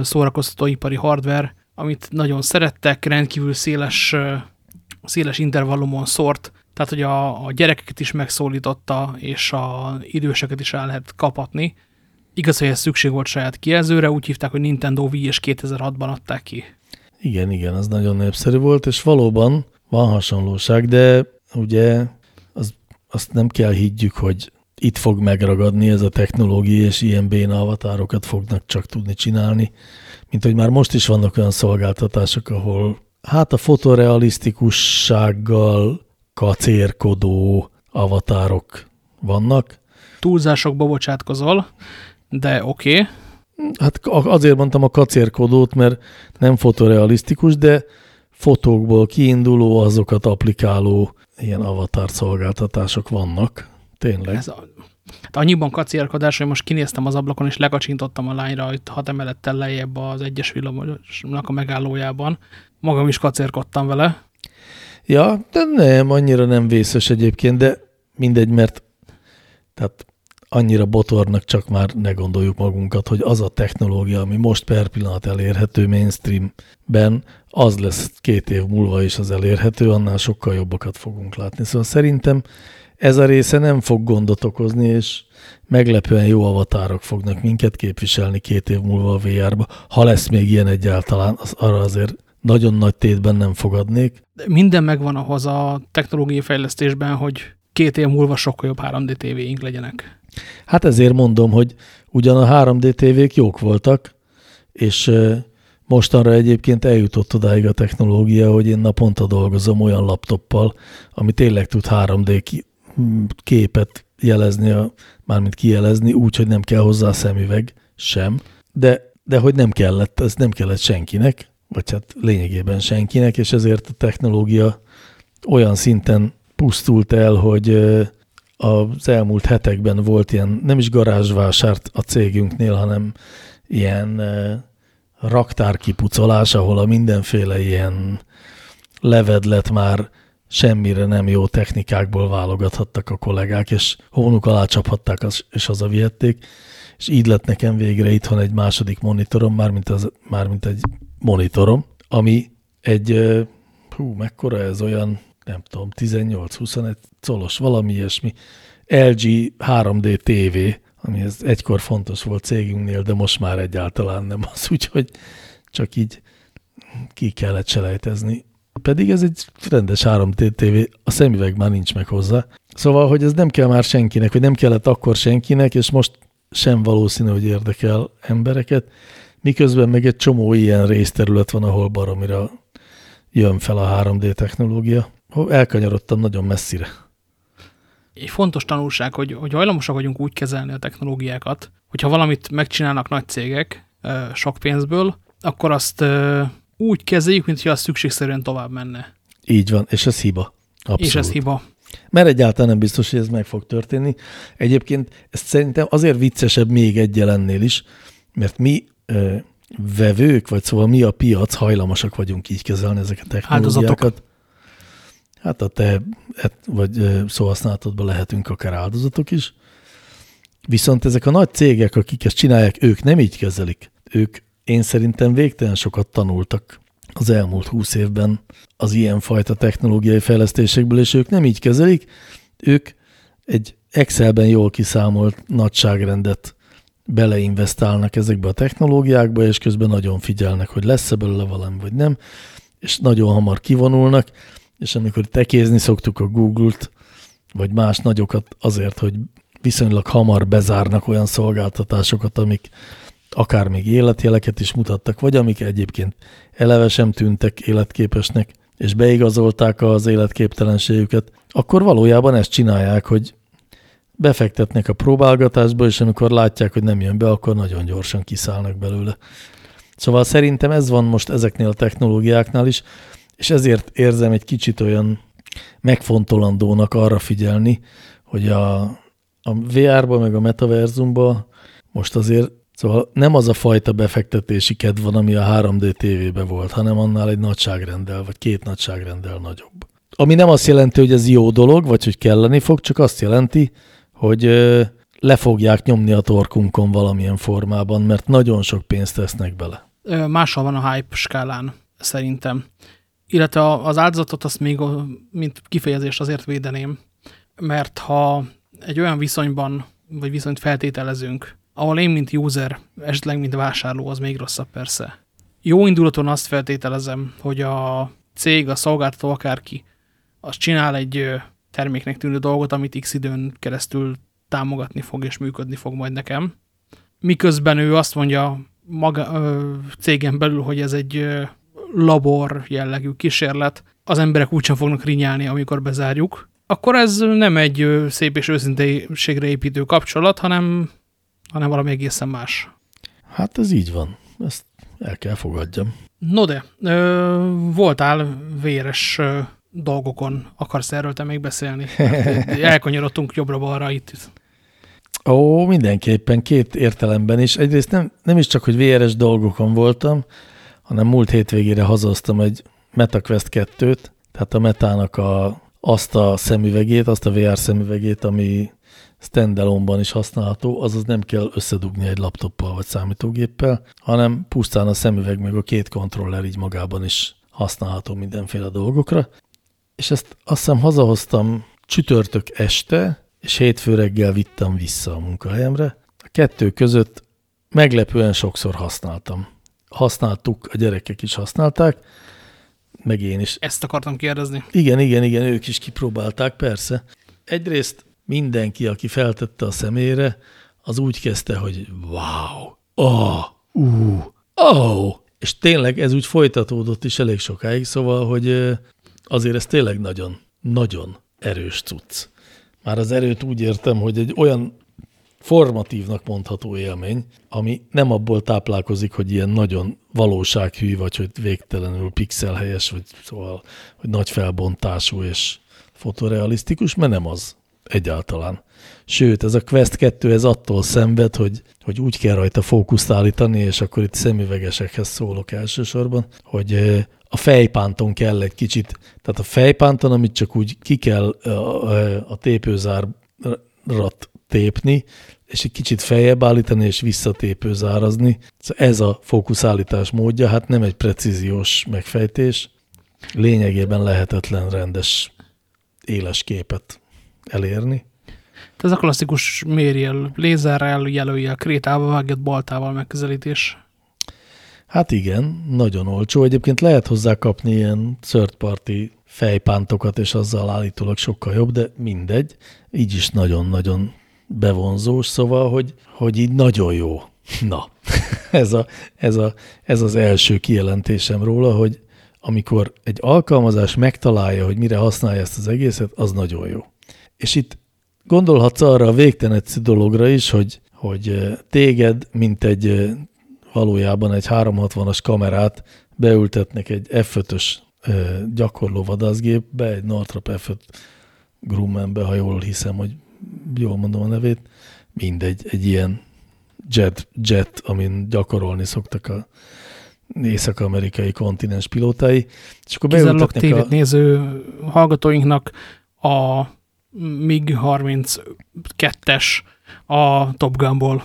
szórakoztatóipari hardware, amit nagyon szerettek, rendkívül széles, széles intervallumon szórt, tehát hogy a, a gyerekeket is megszólította, és a időseket is el lehet kapatni. Igaz, hogy ez szükség volt saját kijelzőre, úgy hívták, hogy Nintendo Wii, és 2006-ban adták ki. Igen, igen, az nagyon népszerű volt, és valóban van hasonlóság, de ugye az, azt nem kell higgyük, hogy itt fog megragadni ez a technológia, és ilyen béna avatárokat fognak csak tudni csinálni, mint hogy már most is vannak olyan szolgáltatások, ahol hát a fotorealisztikussággal kacérkodó avatárok vannak. Túlzásokba bocsátkozol, de oké. Okay. Hát azért mondtam a kacérkodót, mert nem fotorealisztikus, de fotókból kiinduló, azokat applikáló ilyen avatar szolgáltatások vannak. Tényleg. Ez a, hát annyiban kacérkodás, hogy most kinéztem az ablakon, és legacsintottam a lányra, hogy hat emelettel lejjebb az egyes villamosnak a megállójában. Magam is kacérkodtam vele. Ja, de nem, annyira nem vészes egyébként, de mindegy, mert tehát annyira botornak csak már ne gondoljuk magunkat, hogy az a technológia, ami most per pillanat elérhető mainstreamben, az lesz két év múlva is az elérhető, annál sokkal jobbakat fogunk látni. Szóval szerintem ez a része nem fog gondot okozni, és meglepően jó avatárok fognak minket képviselni két év múlva a VR-ba. Ha lesz még ilyen egyáltalán, az arra azért nagyon nagy tétben nem fogadnék. De minden megvan ahhoz a technológiai fejlesztésben, hogy két év múlva sokkal jobb 3D tévéink legyenek. Hát ezért mondom, hogy ugyan a 3D tévék jók voltak, és mostanra egyébként eljutott odáig a technológia, hogy én naponta dolgozom olyan laptoppal, ami tényleg tud 3D képet jelezni, a, mármint kijelezni, úgy, hogy nem kell hozzá szemüveg sem, de, de hogy nem kellett, ez nem kellett senkinek, vagy hát lényegében senkinek, és ezért a technológia olyan szinten pusztult el, hogy az elmúlt hetekben volt ilyen, nem is garázsvásárt a cégünknél, hanem ilyen raktárkipucolás, ahol a mindenféle ilyen levedlet már semmire nem jó technikákból válogathattak a kollégák, és hónuk alá csaphatták, és hazavihették, és így lett nekem végre itthon egy második monitorom, mármint, az, mármint egy monitorom, ami egy, hú, mekkora ez olyan, nem tudom, 18-21 colos, valami ilyesmi, LG 3D TV, ami ez egykor fontos volt cégünknél, de most már egyáltalán nem az, úgyhogy csak így ki kellett selejtezni. Pedig ez egy rendes 3D TV, a szemüveg már nincs meg hozzá. Szóval, hogy ez nem kell már senkinek, vagy nem kellett akkor senkinek, és most sem valószínű, hogy érdekel embereket, miközben meg egy csomó ilyen részterület van, ahol baromira jön fel a 3D technológia. Elkanyarodtam nagyon messzire. Egy fontos tanulság, hogy, hogy hajlamosak vagyunk úgy kezelni a technológiákat, hogyha valamit megcsinálnak nagy cégek sok pénzből, akkor azt úgy kezeljük, mintha az szükségszerűen tovább menne. Így van, és ez hiba. Abszolút. És ez hiba. Mert egyáltalán nem biztos, hogy ez meg fog történni. Egyébként ez szerintem azért viccesebb még egy jelennél is, mert mi ö, vevők, vagy szóval mi a piac hajlamosak vagyunk így kezelni ezeket a technológiákat. Áldozatok. Hát a te vagy szóhasználatodban lehetünk akár áldozatok is. Viszont ezek a nagy cégek, akik ezt csinálják, ők nem így kezelik. Ők én szerintem végtelen sokat tanultak az elmúlt húsz évben az ilyenfajta technológiai fejlesztésekből, és ők nem így kezelik, ők egy Excelben jól kiszámolt nagyságrendet beleinvestálnak ezekbe a technológiákba, és közben nagyon figyelnek, hogy lesz-e belőle valami, vagy nem, és nagyon hamar kivonulnak, és amikor tekézni szoktuk a Google-t, vagy más nagyokat azért, hogy viszonylag hamar bezárnak olyan szolgáltatásokat, amik akár még életjeleket is mutattak, vagy amik egyébként eleve sem tűntek életképesnek, és beigazolták az életképtelenségüket, akkor valójában ezt csinálják, hogy befektetnek a próbálgatásba, és amikor látják, hogy nem jön be, akkor nagyon gyorsan kiszállnak belőle. Szóval szerintem ez van most ezeknél a technológiáknál is, és ezért érzem egy kicsit olyan megfontolandónak arra figyelni, hogy a, a VR-ba meg a metaverzumba most azért Szóval nem az a fajta befektetési kedv van, ami a 3D tévébe volt, hanem annál egy nagyságrendel, vagy két nagyságrendel nagyobb. Ami nem azt jelenti, hogy ez jó dolog, vagy hogy kelleni fog, csak azt jelenti, hogy le fogják nyomni a torkunkon valamilyen formában, mert nagyon sok pénzt tesznek bele. Máshol van a hype skálán, szerintem. Illetve az áldozatot azt még, mint kifejezést azért védeném, mert ha egy olyan viszonyban, vagy viszonyt feltételezünk, ahol én, mint user, esetleg, mint vásárló, az még rosszabb persze. Jó indulaton azt feltételezem, hogy a cég, a szolgáltató, akárki, az csinál egy terméknek tűnő dolgot, amit x időn keresztül támogatni fog és működni fog majd nekem. Miközben ő azt mondja maga, ö, cégen belül, hogy ez egy ö, labor jellegű kísérlet, az emberek úgysem fognak rinyálni, amikor bezárjuk, akkor ez nem egy szép és őszinteségre építő kapcsolat, hanem hanem valami egészen más. Hát ez így van. Ezt el kell fogadjam. No de, ö, voltál véres ö, dolgokon. Akarsz erről te még beszélni? Elkanyarodtunk jobbra-balra itt. Ó, mindenképpen két értelemben is. Egyrészt nem, nem is csak, hogy véres dolgokon voltam, hanem múlt hétvégére hazaztam egy MetaQuest 2-t, tehát a Metának a, azt a szemüvegét, azt a VR szemüvegét, ami standalone-ban is használható, azaz nem kell összedugni egy laptoppal vagy számítógéppel, hanem pusztán a szemüveg meg a két kontroller így magában is használható mindenféle dolgokra. És ezt azt hiszem hazahoztam csütörtök este, és hétfő reggel vittem vissza a munkahelyemre. A kettő között meglepően sokszor használtam. Használtuk, a gyerekek is használták, meg én is. Ezt akartam kérdezni. Igen, igen, igen, ők is kipróbálták, persze. Egyrészt mindenki, aki feltette a szemére, az úgy kezdte, hogy wow, oh, uh, oh, és tényleg ez úgy folytatódott is elég sokáig, szóval, hogy azért ez tényleg nagyon, nagyon erős cucc. Már az erőt úgy értem, hogy egy olyan formatívnak mondható élmény, ami nem abból táplálkozik, hogy ilyen nagyon valósághű, vagy hogy végtelenül pixelhelyes, vagy szóval, hogy nagy felbontású, és fotorealisztikus, mert nem az egyáltalán. Sőt, ez a Quest 2 ez attól szenved, hogy, hogy úgy kell rajta fókuszt állítani, és akkor itt szemüvegesekhez szólok elsősorban, hogy a fejpánton kell egy kicsit, tehát a fejpánton, amit csak úgy ki kell a, tépőzárat tépni, és egy kicsit feljebb állítani, és visszatépőzárazni. Szóval ez a fókuszállítás módja, hát nem egy precíziós megfejtés, lényegében lehetetlen rendes éles képet elérni. Ez a klasszikus mérjel, lézerrel, jelölje, krétával, vágott baltával megközelítés. Hát igen, nagyon olcsó. Egyébként lehet hozzá kapni ilyen third party fejpántokat, és azzal állítólag sokkal jobb, de mindegy. Így is nagyon-nagyon bevonzós, szóval, hogy, hogy így nagyon jó. Na, ez, a, ez, a, ez az első kijelentésem róla, hogy amikor egy alkalmazás megtalálja, hogy mire használja ezt az egészet, az nagyon jó. És itt gondolhatsz arra a végtelen dologra is, hogy, hogy téged, mint egy valójában egy 360-as kamerát beültetnek egy F5-ös gyakorló vadászgépbe, egy Northrop F5 Grummanbe, ha jól hiszem, hogy jól mondom a nevét, mindegy, egy ilyen jet, jet amin gyakorolni szoktak a észak-amerikai kontinens pilótái. És akkor Kizárólag tévét a... néző hallgatóinknak a MiG-32-es a Top Gunból.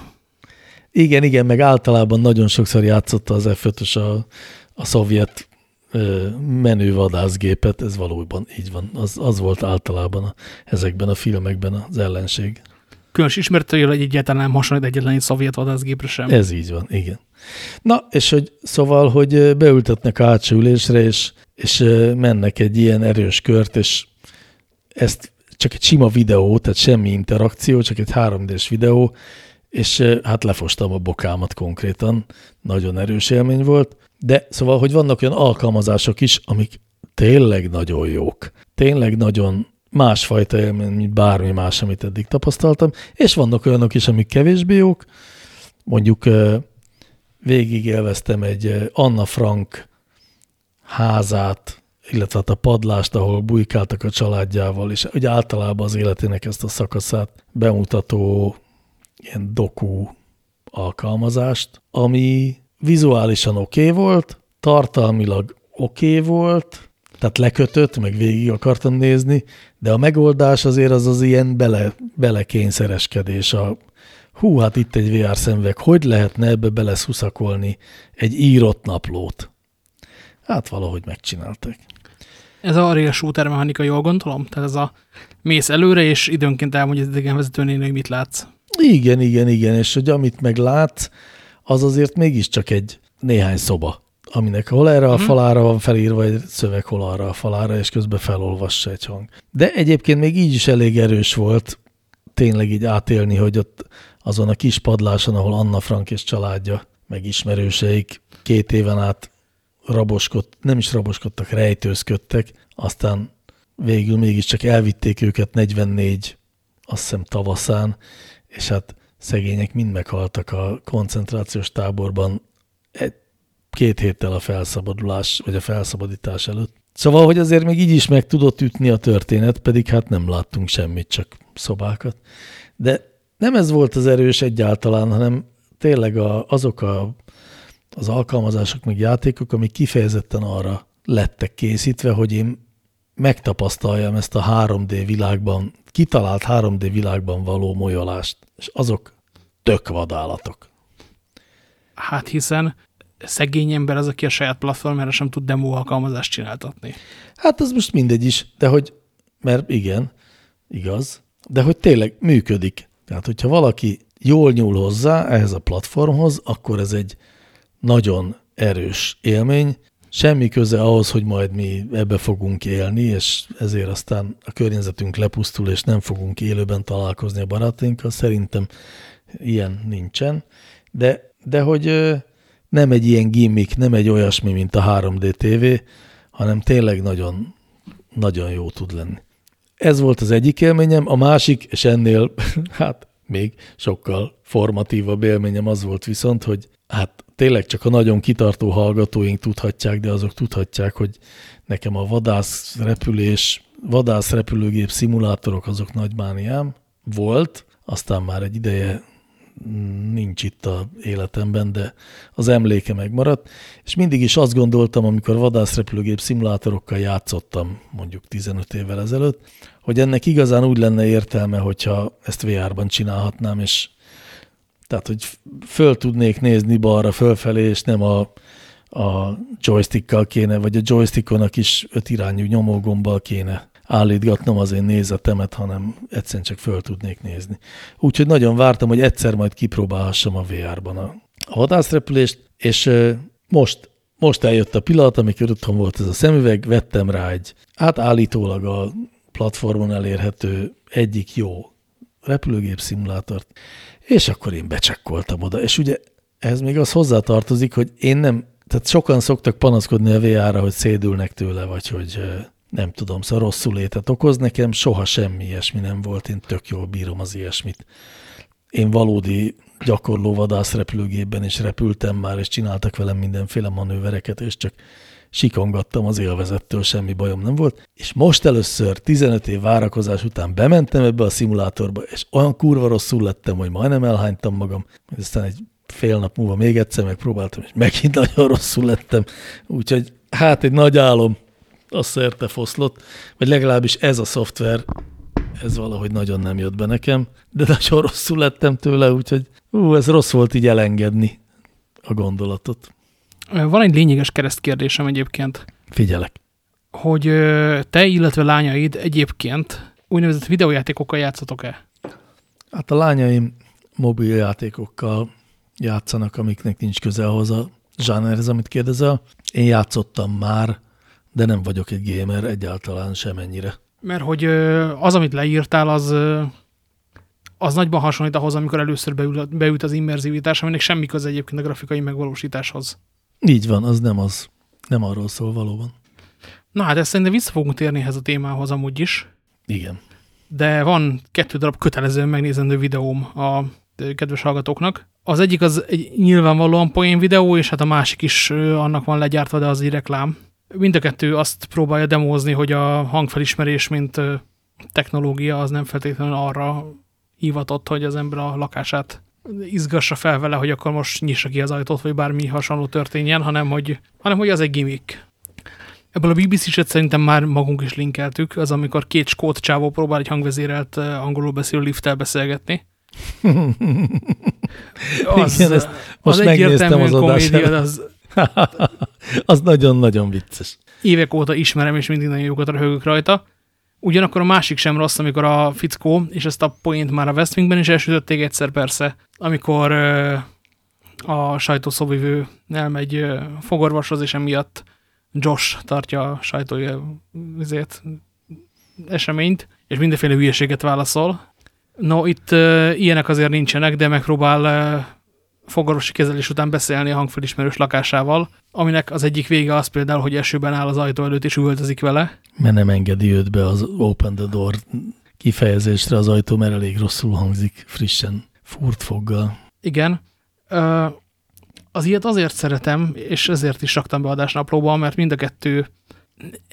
Igen, igen, meg általában nagyon sokszor játszotta az F-5-ös a, a szovjet menő vadászgépet, ez valóban így van. Az, az volt általában a, ezekben a filmekben az ellenség. Különös ismertetőjével, hogy egyáltalán nem hasonlít egyetlen egy szovjet vadászgépre sem. Ez így van, igen. Na, és hogy szóval, hogy beültetnek a ülésre, és, és mennek egy ilyen erős kört, és ezt csak egy sima videó, tehát semmi interakció, csak egy 3 d videó, és hát lefostam a bokámat konkrétan, nagyon erős élmény volt, de szóval, hogy vannak olyan alkalmazások is, amik tényleg nagyon jók, tényleg nagyon másfajta élmény, mint bármi más, amit eddig tapasztaltam, és vannak olyanok is, amik kevésbé jók, mondjuk végig élveztem egy Anna Frank házát, illetve hát a padlást, ahol bujkáltak a családjával, és ugye általában az életének ezt a szakaszát bemutató ilyen doku alkalmazást, ami vizuálisan oké okay volt, tartalmilag oké okay volt, tehát lekötött, meg végig akartam nézni, de a megoldás azért az az ilyen bele, belekényszereskedés. A, hú, hát itt egy VR szemveg, hogy lehetne ebbe beleszuszakolni egy írott naplót? Hát valahogy megcsináltak. Ez a real shooter mechanika, jól gondolom? Tehát ez a mész előre, és időnként elmondja az idegenvezetőnél, hogy mit látsz. Igen, igen, igen, és hogy amit meglátsz, az azért mégiscsak egy néhány szoba, aminek hol erre a mhm. falára van felírva egy szöveg, hol arra a falára, és közben felolvassa egy hang. De egyébként még így is elég erős volt tényleg így átélni, hogy ott azon a kis padláson, ahol Anna Frank és családja, meg ismerőseik két éven át raboskod, nem is raboskodtak, rejtőzködtek, aztán végül mégiscsak elvitték őket 44, azt hiszem tavaszán, és hát szegények mind meghaltak a koncentrációs táborban két héttel a felszabadulás, vagy a felszabadítás előtt. Szóval, hogy azért még így is meg tudott ütni a történet, pedig hát nem láttunk semmit, csak szobákat. De nem ez volt az erős egyáltalán, hanem tényleg a, azok a, az alkalmazások, meg játékok, amik kifejezetten arra lettek készítve, hogy én megtapasztaljam ezt a 3D világban, kitalált 3D világban való molyolást, és azok tök vadállatok. Hát hiszen szegény ember az, aki a saját platformjára sem tud demo alkalmazást csináltatni. Hát az most mindegy is, de hogy, mert igen, igaz, de hogy tényleg működik. Tehát, hogyha valaki jól nyúl hozzá ehhez a platformhoz, akkor ez egy nagyon erős élmény, semmi köze ahhoz, hogy majd mi ebbe fogunk élni, és ezért aztán a környezetünk lepusztul, és nem fogunk élőben találkozni a barátainkkal. Szerintem ilyen nincsen. De, de hogy nem egy ilyen gimmick, nem egy olyasmi, mint a 3D TV, hanem tényleg nagyon, nagyon jó tud lenni. Ez volt az egyik élményem, a másik, és ennél hát még sokkal formatívabb élményem az volt viszont, hogy hát tényleg csak a nagyon kitartó hallgatóink tudhatják, de azok tudhatják, hogy nekem a vadász repülés vadászrepülőgép szimulátorok azok nagy mániám. Volt, aztán már egy ideje nincs itt a életemben, de az emléke megmaradt, és mindig is azt gondoltam, amikor vadászrepülőgép szimulátorokkal játszottam, mondjuk 15 évvel ezelőtt, hogy ennek igazán úgy lenne értelme, hogyha ezt VR-ban csinálhatnám, és tehát, hogy föl tudnék nézni balra, fölfelé, és nem a, a joystickkal kéne, vagy a joystickonak is öt irányú nyomógombbal kéne állítgatnom az én nézetemet, hanem egyszerűen csak föl tudnék nézni. Úgyhogy nagyon vártam, hogy egyszer majd kipróbálhassam a VR-ban a, a vadászrepülést, és most, most eljött a pillanat, amikor otthon volt ez a szemüveg, vettem rá egy átállítólag a platformon elérhető egyik jó repülőgép szimulátort, és akkor én becsekkoltam oda. És ugye ez még az hozzátartozik, hogy én nem, tehát sokan szoktak panaszkodni a VR-ra, hogy szédülnek tőle, vagy hogy nem tudom, szóval rosszul létet okoz. Nekem soha semmi ilyesmi nem volt, én tök jól bírom az ilyesmit. Én valódi gyakorló vadászrepülőgépben is repültem már, és csináltak velem mindenféle manővereket, és csak sikongattam az élvezettől, semmi bajom nem volt. És most először 15 év várakozás után bementem ebbe a szimulátorba, és olyan kurva rosszul lettem, hogy majdnem elhánytam magam, aztán egy fél nap múlva még egyszer megpróbáltam, és megint nagyon rosszul lettem. Úgyhogy hát egy nagy álom, a szerte foszlott, vagy legalábbis ez a szoftver, ez valahogy nagyon nem jött be nekem, de nagyon rosszul lettem tőle, úgyhogy ú, ez rossz volt így elengedni a gondolatot. Van egy lényeges keresztkérdésem egyébként. Figyelek. Hogy te, illetve lányaid egyébként úgynevezett videójátékokkal játszatok-e? Hát a lányaim mobiljátékokkal játszanak, amiknek nincs köze ahhoz a zsánerhez, amit kérdezel. Én játszottam már de nem vagyok egy gamer egyáltalán semennyire. Mert hogy az, amit leírtál, az, az nagyban hasonlít ahhoz, amikor először beül, beült az immerzivitás, aminek semmi köze egyébként a grafikai megvalósításhoz. Így van, az nem az. Nem arról szól valóban. Na hát ezt szerintem vissza fogunk térni ehhez a témához amúgy is. Igen. De van kettő darab kötelezően megnézendő videóm a kedves hallgatóknak. Az egyik az egy nyilvánvalóan poén videó, és hát a másik is annak van legyártva, de az egy reklám. Mind a kettő azt próbálja demózni, hogy a hangfelismerés, mint technológia, az nem feltétlenül arra hivatott, hogy az ember a lakását izgassa fel vele, hogy akkor most nyissa ki az ajtót, vagy bármi hasonló történjen, hanem hogy, hanem hogy az egy gimmick. Ebből a BBC-set szerintem már magunk is linkeltük, az amikor két skót csávó próbál egy hangvezérelt angolul beszélő lifttel beszélgetni. Az, Igen, ezt most az megnéztem az adását. Az, az nagyon-nagyon vicces. Évek óta ismerem, és mindig nagyon jókat röhögök rajta. Ugyanakkor a másik sem rossz, amikor a fickó, és ezt a point már a West Wingben is elsütötték egyszer persze, amikor a sajtószóvivő elmegy fogorvoshoz, és emiatt Josh tartja a sajtói ezért, eseményt, és mindenféle hülyeséget válaszol. No, itt uh, ilyenek azért nincsenek, de megpróbál uh, fogorosi kezelés után beszélni a hangfelismerős lakásával, aminek az egyik vége az például, hogy esőben áll az ajtó előtt és üvöltözik vele. Mert nem engedi őt be az open the door kifejezésre az ajtó, mert elég rosszul hangzik frissen, furt foggal. Igen. Az ilyet azért szeretem, és ezért is raktam be adásnaplóba, mert mind a kettő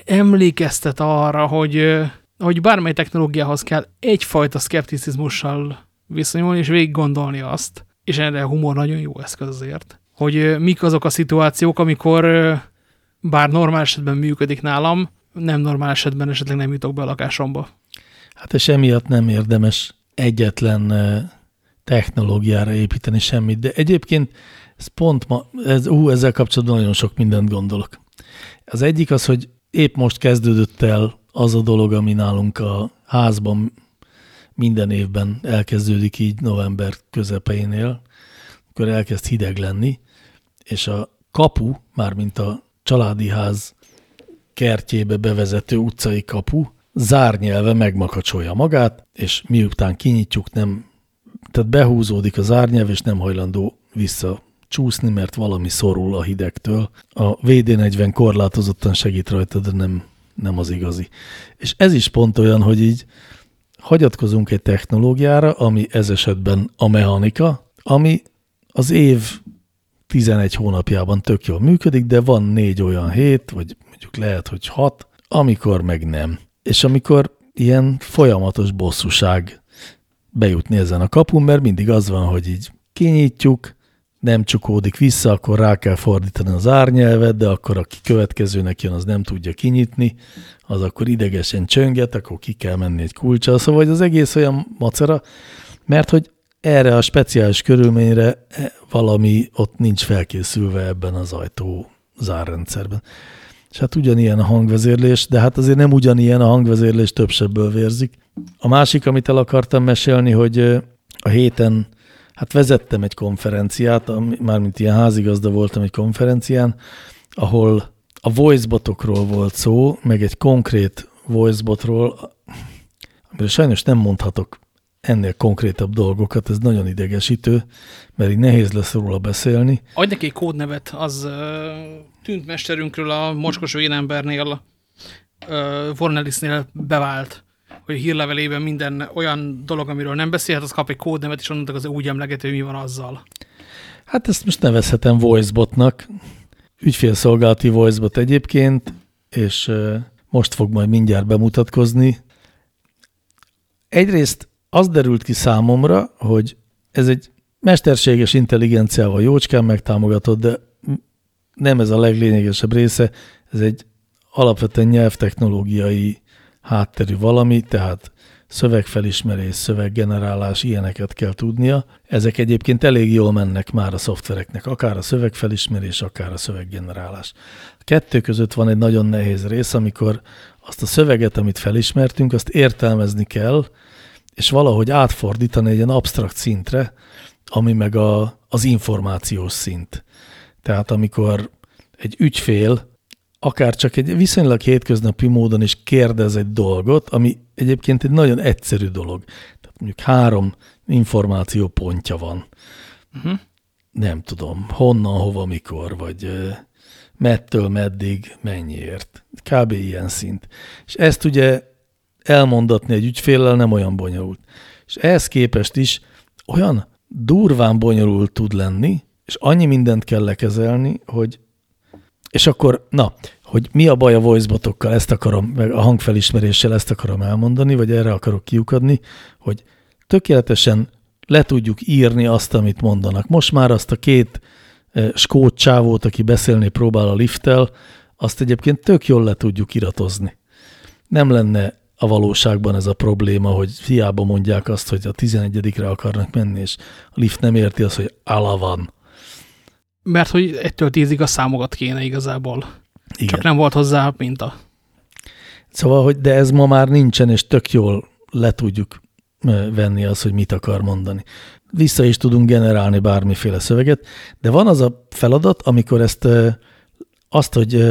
emlékeztet arra, hogy, hogy bármely technológiához kell egyfajta szkepticizmussal viszonyulni, és végig gondolni azt, és erre a humor nagyon jó eszköz azért, hogy mik azok a szituációk, amikor bár normál esetben működik nálam, nem normál esetben esetleg nem jutok be a lakásomba. Hát és emiatt nem érdemes egyetlen technológiára építeni semmit, de egyébként ez pont ma, ez, ú, ezzel kapcsolatban nagyon sok mindent gondolok. Az egyik az, hogy épp most kezdődött el az a dolog, ami nálunk a házban minden évben elkezdődik így november közepeinél, akkor elkezd hideg lenni, és a kapu, mármint a családi ház kertjébe bevezető utcai kapu, zárnyelve megmakacsolja magát, és miután kinyitjuk, nem, tehát behúzódik a zárnyelv, és nem hajlandó vissza csúszni, mert valami szorul a hidegtől. A VD40 korlátozottan segít rajta, de nem, nem az igazi. És ez is pont olyan, hogy így hagyatkozunk egy technológiára, ami ez esetben a mechanika, ami az év 11 hónapjában tök jól működik, de van négy olyan hét, vagy mondjuk lehet, hogy hat, amikor meg nem. és amikor ilyen folyamatos bosszúság bejutni ezen a kapun, mert mindig az van, hogy így kinyitjuk, nem csukódik vissza, akkor rá kell fordítani az árnyelvet, de akkor aki következőnek jön, az nem tudja kinyitni, az akkor idegesen csönget, akkor ki kell menni egy kulcsal. Szóval az egész olyan macera, mert hogy erre a speciális körülményre valami ott nincs felkészülve ebben az ajtó zárrendszerben. És hát ugyanilyen a hangvezérlés, de hát azért nem ugyanilyen a hangvezérlés, több sebből vérzik. A másik, amit el akartam mesélni, hogy a héten hát vezettem egy konferenciát, mármint ilyen házigazda voltam egy konferencián, ahol a voicebotokról volt szó, meg egy konkrét voicebotról, amire sajnos nem mondhatok ennél konkrétabb dolgokat, ez nagyon idegesítő, mert így nehéz lesz róla beszélni. Adj neki egy kódnevet, az tűnt mesterünkről a mocskos embernél, uh, Vornelisnél bevált, hogy a hírlevelében minden olyan dolog, amiről nem beszélhet, az kap egy kódnevet, és onnantól az úgy emlegető, mi van azzal. Hát ezt most nevezhetem voicebotnak, ügyfélszolgálati voicebot egyébként, és most fog majd mindjárt bemutatkozni. Egyrészt az derült ki számomra, hogy ez egy mesterséges intelligenciával jócskán megtámogatott, de nem ez a leglényegesebb része, ez egy alapvetően nyelvtechnológiai hátterű valami, tehát szövegfelismerés, szöveggenerálás, ilyeneket kell tudnia. Ezek egyébként elég jól mennek már a szoftvereknek, akár a szövegfelismerés, akár a szöveggenerálás. A kettő között van egy nagyon nehéz rész, amikor azt a szöveget, amit felismertünk, azt értelmezni kell, és valahogy átfordítani egy ilyen absztrakt szintre, ami meg a, az információs szint. Tehát amikor egy ügyfél akár csak egy viszonylag hétköznapi módon is kérdez egy dolgot, ami egyébként egy nagyon egyszerű dolog. Tehát mondjuk három információ pontja van. Uh mhm. -huh. Nem tudom, honnan, hova, mikor, vagy mettől meddig, mennyiért. Kb. ilyen szint. És ezt ugye elmondatni egy ügyféllel nem olyan bonyolult. És ehhez képest is olyan durván bonyolult tud lenni, és annyi mindent kell lekezelni, hogy és akkor, na, hogy mi a baj a voicebotokkal, ezt akarom, meg a hangfelismeréssel ezt akarom elmondani, vagy erre akarok kiukadni, hogy tökéletesen le tudjuk írni azt, amit mondanak. Most már azt a két e, skót csávót, aki beszélni próbál a lifttel, azt egyébként tök jól le tudjuk iratozni. Nem lenne a valóságban ez a probléma, hogy hiába mondják azt, hogy a 11-re akarnak menni, és a lift nem érti azt, hogy ala van. Mert hogy ettől tízig a számokat kéne igazából. Igen. Csak nem volt hozzá minta. Szóval, hogy de ez ma már nincsen, és tök jól le tudjuk venni az, hogy mit akar mondani. Vissza is tudunk generálni bármiféle szöveget, de van az a feladat, amikor ezt azt, hogy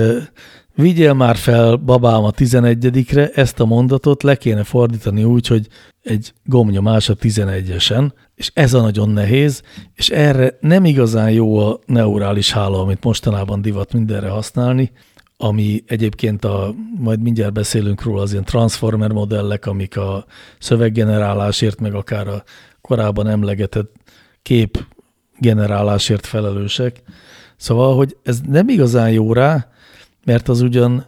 vigyél már fel babám a 11-re, ezt a mondatot le kéne fordítani úgy, hogy egy gomnyomás a 11-esen, és ez a nagyon nehéz, és erre nem igazán jó a neurális háló, amit mostanában divat mindenre használni, ami egyébként a, majd mindjárt beszélünk róla, az ilyen transformer modellek, amik a szöveggenerálásért, meg akár a korábban emlegetett kép generálásért felelősek. Szóval, hogy ez nem igazán jó rá, mert az ugyan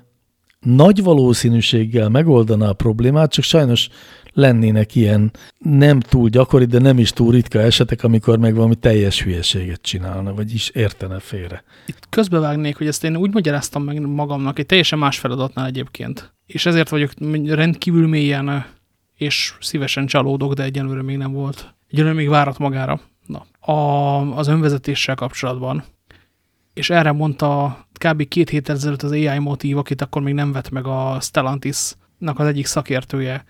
nagy valószínűséggel megoldaná a problémát, csak sajnos lennének ilyen nem túl gyakori, de nem is túl ritka esetek, amikor meg valami teljes hülyeséget csinálna, vagyis értene félre. Itt közbevágnék, hogy ezt én úgy magyaráztam meg magamnak, egy teljesen más feladatnál egyébként. És ezért vagyok rendkívül mélyen és szívesen csalódok, de egyenlőre még nem volt. Egyelőre még várat magára. Na. A, az önvezetéssel kapcsolatban. És erre mondta kb. két héttel ezelőtt az AI motív, akit akkor még nem vett meg a Stellantis-nak az egyik szakértője,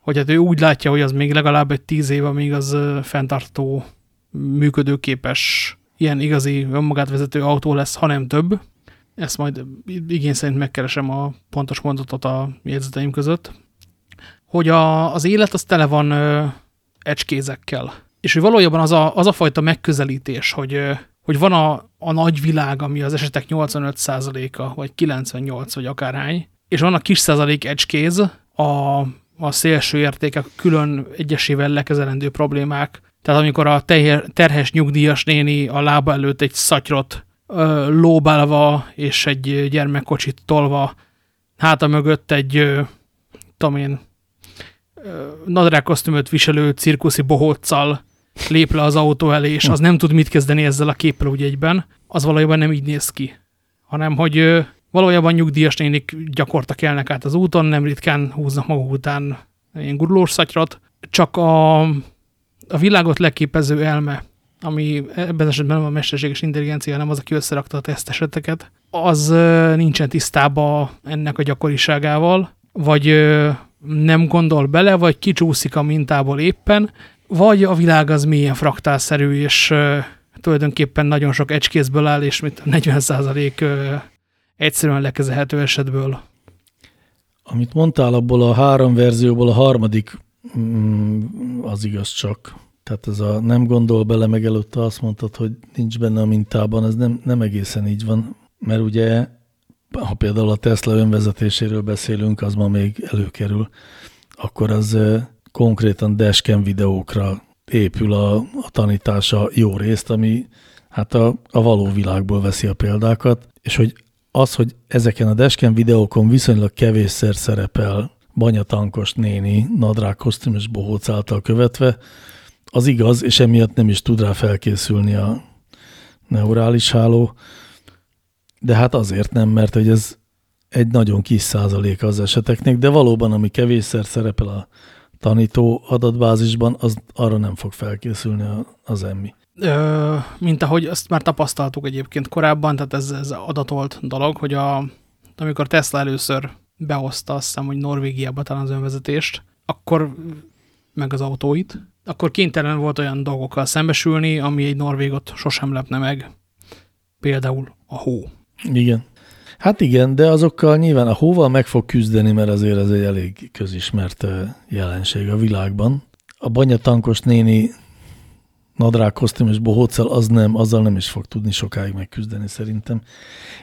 hogy hát ő úgy látja, hogy az még legalább egy tíz év, amíg az fenntartó, működőképes, ilyen igazi önmagát vezető autó lesz, hanem több. Ezt majd igény szerint megkeresem a pontos mondatot a jegyzeteim között. Hogy a, az élet az tele van ö, ecskézekkel. És hogy valójában az a, az a fajta megközelítés, hogy, hogy van a, a nagy világ, ami az esetek 85%-a, vagy 98, vagy akárhány, és van a kis százalék ecskéz, a a szélső értékek külön egyesével lekezelendő problémák. Tehát amikor a terhes nyugdíjas néni a lába előtt egy szatyrot ö, lóbálva és egy gyermekkocsit tolva, háta mögött egy ö, tudom én, nadrágkosztümöt viselő cirkuszi bohóccal lép le az autó elé, és az nem tud mit kezdeni ezzel a képpel úgy egyben, az valójában nem így néz ki. Hanem, hogy valójában nyugdíjas nénik gyakorta kelnek át az úton, nem ritkán húznak maguk után ilyen gurulós szatyrot, csak a, a világot leképező elme, ami ebben az esetben a mesterséges intelligencia, nem az, aki összerakta a teszteseteket, az nincsen tisztába ennek a gyakoriságával, vagy nem gondol bele, vagy kicsúszik a mintából éppen, vagy a világ az milyen fraktálszerű, és tulajdonképpen nagyon sok ecskészből áll, és mit 40 százalék egyszerűen lekezelhető esetből. Amit mondtál, abból a három verzióból a harmadik mm, az igaz csak. Tehát ez a nem gondol bele, meg előtte azt mondtad, hogy nincs benne a mintában, ez nem, nem egészen így van, mert ugye, ha például a Tesla önvezetéséről beszélünk, az ma még előkerül, akkor az konkrétan dashcam videókra épül a, a tanítása jó részt, ami hát a, a való világból veszi a példákat, és hogy az, hogy ezeken a dashcam videókon viszonylag kevésszer szerepel banyatankos néni nadrág kosztümös bohóc által követve, az igaz, és emiatt nem is tud rá felkészülni a neurális háló, de hát azért nem, mert hogy ez egy nagyon kis százaléka az eseteknek, de valóban, ami kevésszer szerepel a tanító adatbázisban, az arra nem fog felkészülni az emmi. Ö, mint ahogy azt már tapasztaltuk egyébként korábban, tehát ez, ez adatolt dolog, hogy a, amikor Tesla először behozta azt hiszem, hogy Norvégiába talán az önvezetést, akkor meg az autóit, akkor kénytelen volt olyan dolgokkal szembesülni, ami egy norvégot sosem lepne meg. Például a hó. Igen. Hát igen, de azokkal nyilván a hóval meg fog küzdeni, mert azért ez egy elég közismert jelenség a világban. A banyatankos néni nadrág kosztüm és bohóccal, az nem, azzal nem is fog tudni sokáig megküzdeni szerintem.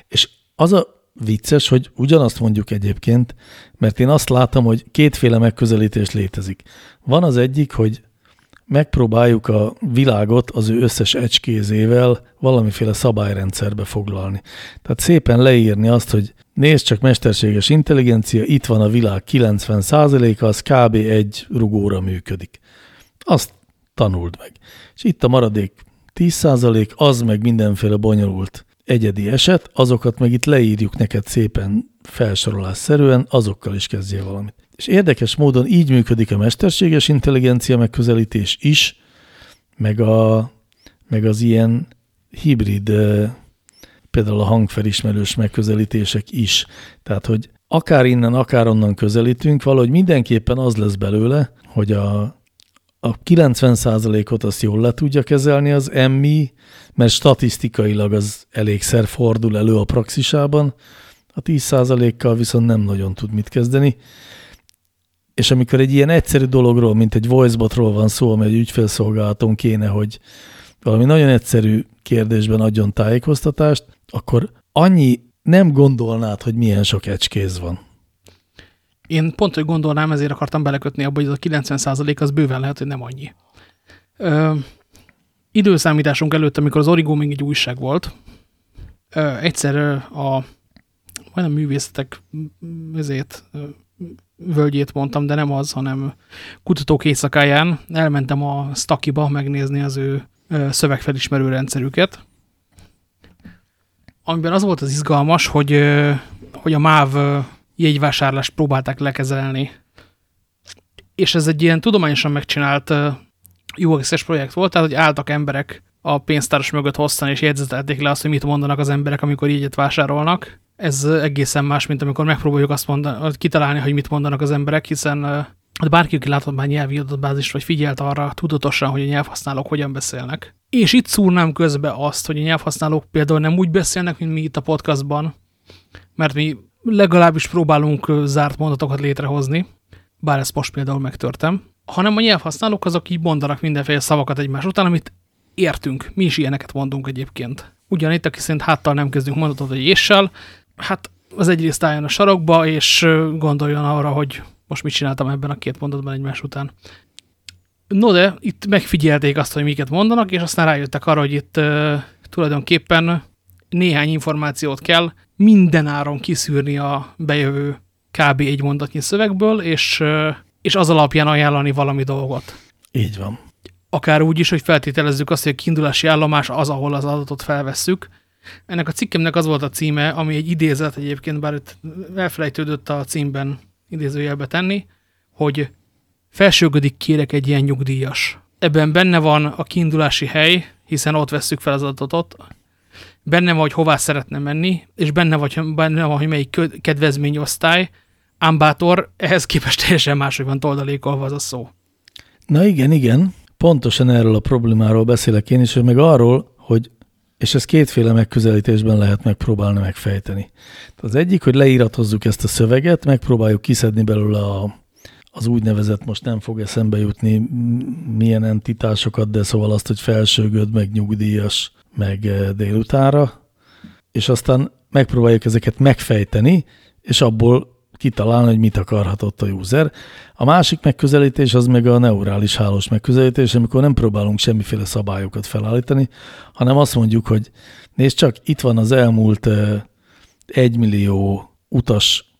És az a vicces, hogy ugyanazt mondjuk egyébként, mert én azt látom, hogy kétféle megközelítés létezik. Van az egyik, hogy megpróbáljuk a világot az ő összes ecskézével valamiféle szabályrendszerbe foglalni. Tehát szépen leírni azt, hogy nézd csak mesterséges intelligencia, itt van a világ 90%-a, az kb. egy rugóra működik. Azt tanuld meg. És itt a maradék 10%, az meg mindenféle bonyolult egyedi eset, azokat meg itt leírjuk neked szépen felsorolásszerűen, azokkal is kezdjél valamit. És érdekes módon így működik a mesterséges intelligencia megközelítés is, meg, a, meg az ilyen hibrid, például a hangfelismerős megközelítések is. Tehát, hogy akár innen, akár onnan közelítünk, valahogy mindenképpen az lesz belőle, hogy a, a 90%-ot azt jól le tudja kezelni az emmi, mert statisztikailag az elégszer fordul elő a praxisában, a 10%-kal viszont nem nagyon tud mit kezdeni, és amikor egy ilyen egyszerű dologról, mint egy voicebotról van szó, amely egy ügyfélszolgálaton kéne, hogy valami nagyon egyszerű kérdésben adjon tájékoztatást, akkor annyi nem gondolnád, hogy milyen sok ecskéz van. Én pont, hogy gondolnám, ezért akartam belekötni abba, hogy az a 90% az bőven lehet, hogy nem annyi. Ö, időszámításunk előtt, amikor az Origo még egy újság volt, ö, egyszer a majdnem művészetek ezért völgyét mondtam, de nem az, hanem kutatók éjszakáján elmentem a Stakiba megnézni az ő szövegfelismerő rendszerüket, amiben az volt az izgalmas, hogy, hogy a MÁV jegyvásárlást próbálták lekezelni. És ez egy ilyen tudományosan megcsinált egészes projekt volt, tehát hogy álltak emberek a pénztáros mögött hosszan, és jegyzetelték le azt, hogy mit mondanak az emberek, amikor jegyet vásárolnak ez egészen más, mint amikor megpróbáljuk azt mondani, kitalálni, hogy mit mondanak az emberek, hiszen hát bárki, aki látott már nyelvi adatbázist, vagy figyelt arra tudatosan, hogy a nyelvhasználók hogyan beszélnek. És itt szúrnám közbe azt, hogy a nyelvhasználók például nem úgy beszélnek, mint mi itt a podcastban, mert mi legalábbis próbálunk zárt mondatokat létrehozni, bár ezt most például megtörtem, hanem a nyelvhasználók azok így mondanak mindenféle szavakat egymás után, amit értünk. Mi is ilyeneket mondunk egyébként. Ugyanitt, aki szerint háttal nem kezdünk mondatot egy éssel, hát az egyrészt álljon a sarokba, és gondoljon arra, hogy most mit csináltam ebben a két mondatban egymás után. No de, itt megfigyelték azt, hogy miket mondanak, és aztán rájöttek arra, hogy itt uh, tulajdonképpen néhány információt kell minden áron kiszűrni a bejövő kb. egy mondatnyi szövegből, és, és az alapján ajánlani valami dolgot. Így van. Akár úgy is, hogy feltételezzük azt, hogy a kiindulási állomás az, ahol az adatot felvesszük. Ennek a cikkemnek az volt a címe, ami egy idézet egyébként, bár itt elfelejtődött a címben idézőjelbe tenni, hogy felsőgödik kérek egy ilyen nyugdíjas. Ebben benne van a kiindulási hely, hiszen ott vesszük fel az adatot, benne vagy, hová szeretne menni, és benne vagy, benne van, hogy melyik kedvezményosztály, Ambátor ehhez képest teljesen máshogy van toldalékolva az a szó. Na igen, igen, pontosan erről a problémáról beszélek én is, hogy meg arról, hogy és ezt kétféle megközelítésben lehet megpróbálni megfejteni. Az egyik, hogy leíratozzuk ezt a szöveget, megpróbáljuk kiszedni belőle a, az úgynevezett, most nem fog eszembe jutni milyen entitásokat, de szóval azt, hogy felsőgöd, meg nyugdíjas, meg eh, délutára, és aztán megpróbáljuk ezeket megfejteni, és abból kitalálni, hogy mit akarhatott a user. A másik megközelítés az meg a neurális hálós megközelítés, amikor nem próbálunk semmiféle szabályokat felállítani, hanem azt mondjuk, hogy nézd csak, itt van az elmúlt egymillió utas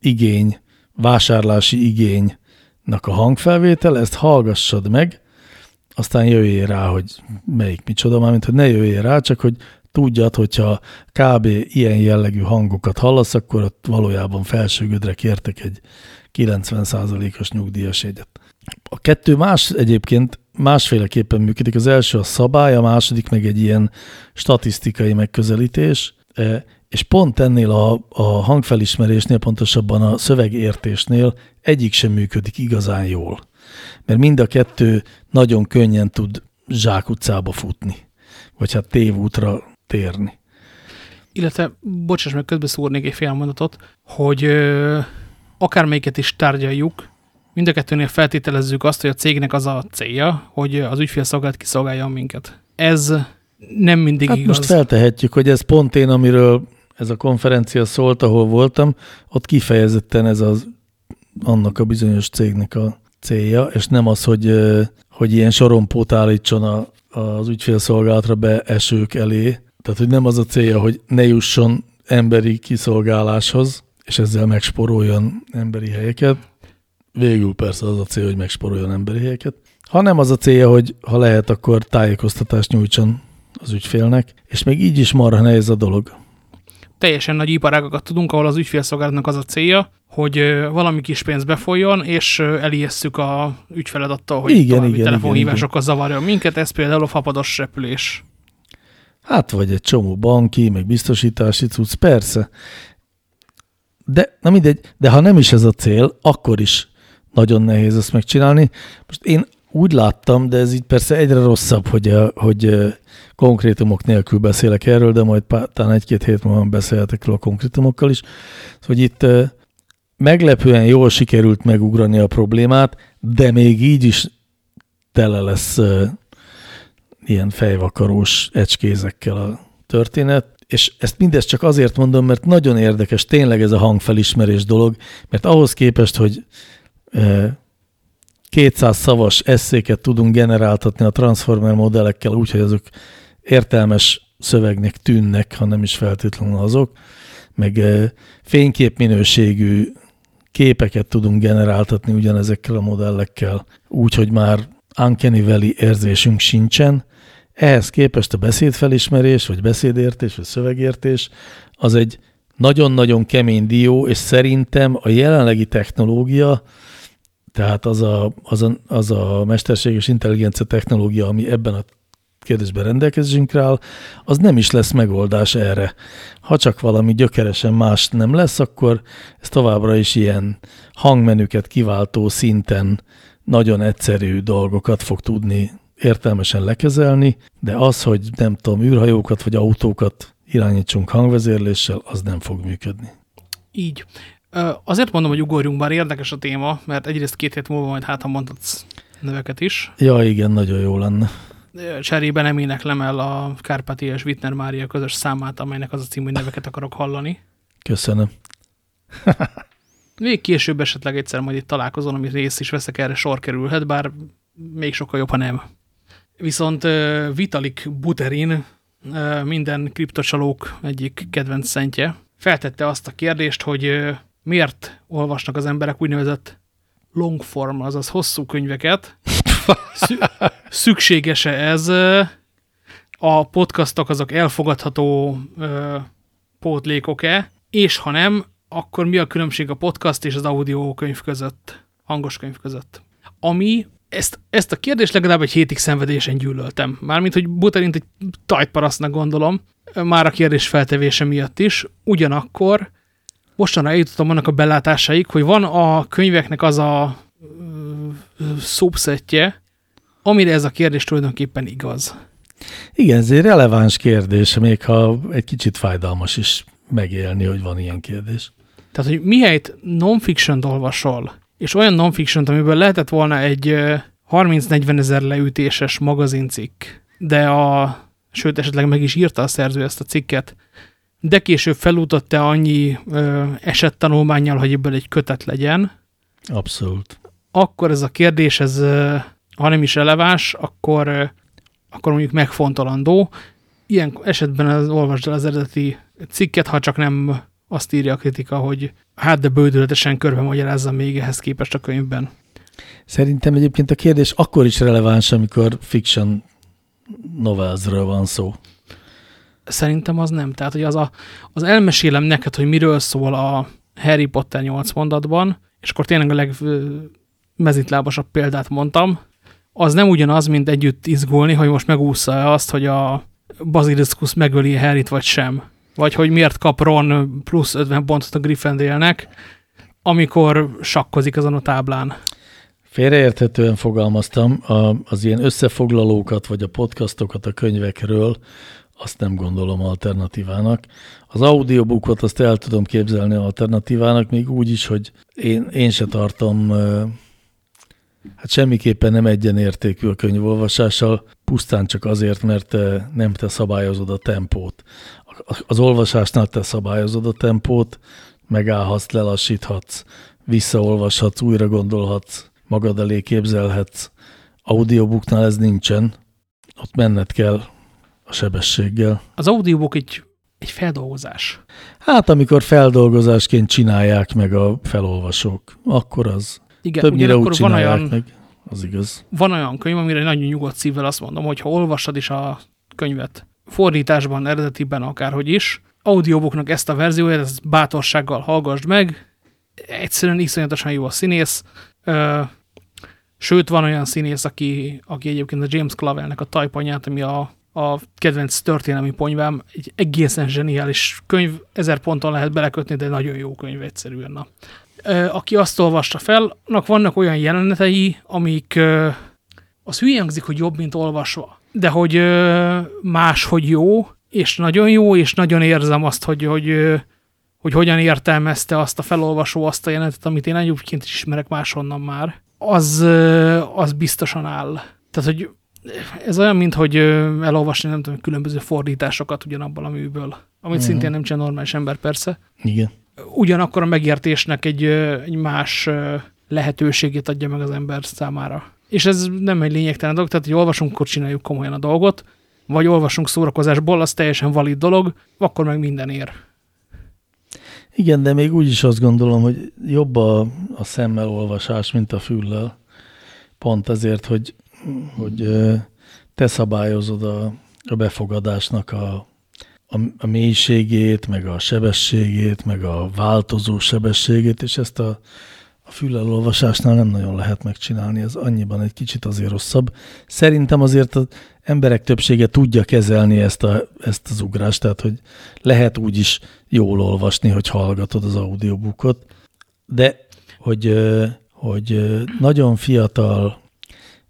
igény, vásárlási igénynek a hangfelvétel, ezt hallgassad meg, aztán jöjjél rá, hogy melyik micsoda, mármint, hogy ne jöjjél rá, csak hogy tudjad, hogyha kb. ilyen jellegű hangokat hallasz, akkor ott valójában felsőgödre kértek egy 90%-os nyugdíjas egyet. A kettő más egyébként másféleképpen működik. Az első a szabály, a második meg egy ilyen statisztikai megközelítés, e, és pont ennél a, a hangfelismerésnél, pontosabban a szövegértésnél egyik sem működik igazán jól. Mert mind a kettő nagyon könnyen tud zsákutcába futni, vagy hát tévútra térni. Illetve, bocsáss meg, közbeszúrnék egy fél mondatot, hogy ö, akármelyiket is tárgyaljuk, mind a kettőnél feltételezzük azt, hogy a cégnek az a célja, hogy az ügyfélszolgálat kiszolgálja minket. Ez nem mindig hát igaz. most feltehetjük, hogy ez pont én, amiről ez a konferencia szólt, ahol voltam, ott kifejezetten ez az annak a bizonyos cégnek a célja, és nem az, hogy, hogy ilyen sorompót állítson a, az ügyfélszolgálatra beesők elé, tehát, hogy nem az a célja, hogy ne jusson emberi kiszolgáláshoz, és ezzel megsporoljon emberi helyeket. Végül persze az a cél, hogy megsporoljon emberi helyeket. Hanem az a célja, hogy ha lehet, akkor tájékoztatást nyújtson az ügyfélnek, és még így is marha nehéz a dolog. Teljesen nagy iparágakat tudunk, ahol az ügyfélszolgálatnak az a célja, hogy valami kis pénz befolyjon, és elijesszük a ügyfeled attól, hogy igen, további igen, telefonhívásokkal zavarja minket, ez például a fapados repülés. Hát vagy egy csomó banki, meg biztosítási cucc, persze. De, na mindegy, de ha nem is ez a cél, akkor is nagyon nehéz ezt megcsinálni. Most én úgy láttam, de ez így persze egyre rosszabb, hogy, a, hogy konkrétumok nélkül beszélek erről, de majd talán egy-két hét múlva beszélhetek a konkrétumokkal is. Hogy itt meglepően jól sikerült megugrani a problémát, de még így is tele lesz ilyen fejvakarós ecskézekkel a történet, és ezt mindezt csak azért mondom, mert nagyon érdekes tényleg ez a hangfelismerés dolog, mert ahhoz képest, hogy 200 szavas eszéket tudunk generáltatni a transformer modellekkel úgy, hogy azok értelmes szövegnek tűnnek, ha nem is feltétlenül azok, meg fényképminőségű képeket tudunk generáltatni ugyanezekkel a modellekkel, úgy, hogy már uncanny valley érzésünk sincsen, ehhez képest a beszédfelismerés, vagy beszédértés, vagy szövegértés az egy nagyon-nagyon kemény dió, és szerintem a jelenlegi technológia, tehát az a, az a, az a mesterséges intelligencia technológia, ami ebben a kérdésben rendelkezésünkre áll, az nem is lesz megoldás erre. Ha csak valami gyökeresen más nem lesz, akkor ez továbbra is ilyen hangmenüket kiváltó szinten nagyon egyszerű dolgokat fog tudni értelmesen lekezelni, de az, hogy nem tudom, űrhajókat vagy autókat irányítsunk hangvezérléssel, az nem fog működni. Így. Azért mondom, hogy ugorjunk, bár érdekes a téma, mert egyrészt két hét múlva majd hát, ha mondhatsz neveket is. Ja, igen, nagyon jó lenne. Cserébe nem éneklem el a Kárpátia és Wittner Mária közös számát, amelynek az a cím, hogy neveket akarok hallani. Köszönöm. még később esetleg egyszer majd itt találkozom, ami rész is veszek, erre sor kerülhet, bár még sokkal jobb, ha nem. Viszont Vitalik Buterin, minden kriptocsalók egyik kedvenc szentje, feltette azt a kérdést, hogy miért olvasnak az emberek úgynevezett long form, azaz hosszú könyveket. Szükséges-e ez? A podcastok azok elfogadható pótlékok-e? És ha nem, akkor mi a különbség a podcast és az audio könyv között, hangos könyv között? Ami ezt, ezt a kérdést legalább egy hétig szenvedésen gyűlöltem. Mármint, hogy Buterint egy tajtparasztnak gondolom, már a kérdés feltevése miatt is. Ugyanakkor mostanra eljutottam annak a belátásaik, hogy van a könyveknek az a szubszettje, amire ez a kérdés tulajdonképpen igaz. Igen, ez egy releváns kérdés, még ha egy kicsit fájdalmas is megélni, hogy van ilyen kérdés. Tehát, hogy mihelyt non-fiction olvasol, és olyan non-fiction amiből lehetett volna egy 30-40 ezer leütéses magazincikk, de a, sőt, esetleg meg is írta a szerző ezt a cikket, de később felútott-e annyi ö, esettanulmányjal, hogy ebből egy kötet legyen. Abszolút. Akkor ez a kérdés, ez, ö, ha nem is releváns, akkor, ö, akkor mondjuk megfontolandó. Ilyen esetben az, olvasd el az eredeti cikket, ha csak nem azt írja a kritika, hogy hát de bődületesen körbe magyarázza még ehhez képest a könyvben. Szerintem egyébként a kérdés akkor is releváns, amikor fiction novelsről van szó. Szerintem az nem. Tehát, hogy az, a, az elmesélem neked, hogy miről szól a Harry Potter 8 mondatban, és akkor tényleg a legmezitlábasabb példát mondtam, az nem ugyanaz, mint együtt izgulni, hogy most megúszza -e azt, hogy a Basiliscus megöli Harryt, vagy sem. Vagy hogy miért kap Ron plusz 50 pontot a Gryffindélnek, amikor sakkozik azon a táblán. Félreérthetően fogalmaztam, a, az ilyen összefoglalókat, vagy a podcastokat a könyvekről, azt nem gondolom alternatívának. Az audiobookot azt el tudom képzelni alternatívának, még úgy is, hogy én, én se tartom, hát semmiképpen nem egyenértékű a könyvolvasással, pusztán csak azért, mert nem te szabályozod a tempót. Az olvasásnál te szabályozod a tempót, megállhatsz, lelassíthatsz, visszaolvashatsz, újra gondolhatsz, magad elé képzelhetsz. Audiobooknál ez nincsen, ott menned kell a sebességgel. Az audiobook egy, egy feldolgozás. Hát, amikor feldolgozásként csinálják meg a felolvasók, akkor az. Igen, Többnyire úgy van olyan, meg, az igaz. Van olyan könyv, amire nagyon nyugodt szívvel azt mondom, hogy ha olvasod is a könyvet fordításban, eredetiben akárhogy is, audiobooknak ezt a verzióját, ezt bátorsággal hallgassd meg, egyszerűen iszonyatosan jó a színész, Sőt, van olyan színész, aki, aki egyébként a James Clavelnek a tajpanyát, ami a, a kedvenc történelmi ponyvám, egy egészen zseniális könyv, ezer ponton lehet belekötni, de nagyon jó könyv egyszerűen. Na. Aki azt olvasta fel, annak vannak olyan jelenetei, amik az hülye hangzik, hogy jobb, mint olvasva, de hogy más, hogy jó, és nagyon jó, és nagyon érzem azt, hogy, hogy, hogy hogyan értelmezte azt a felolvasó azt a jelenetet, amit én egyébként is ismerek máshonnan már az, az biztosan áll. Tehát, hogy ez olyan, mint hogy elolvasni, nem tudom, különböző fordításokat ugyanabban a műből, amit. -huh. szintén nem csinál normális ember persze. Igen. Ugyanakkor a megértésnek egy, egy más lehetőségét adja meg az ember számára. És ez nem egy lényegtelen dolog, tehát hogy olvasunk, akkor csináljuk komolyan a dolgot, vagy olvasunk szórakozásból, az teljesen valid dolog, akkor meg minden ér. Igen, de még úgy is azt gondolom, hogy jobb a, a szemmel olvasás, mint a füllel. Pont ezért, hogy, hogy te szabályozod a, a befogadásnak a, a, a mélységét, meg a sebességét, meg a változó sebességét, és ezt a, füllel olvasásnál nem nagyon lehet megcsinálni, ez annyiban egy kicsit azért rosszabb. Szerintem azért az emberek többsége tudja kezelni ezt, a, ezt az ugrást, tehát hogy lehet úgy is jól olvasni, hogy hallgatod az audiobookot, de hogy, hogy nagyon fiatal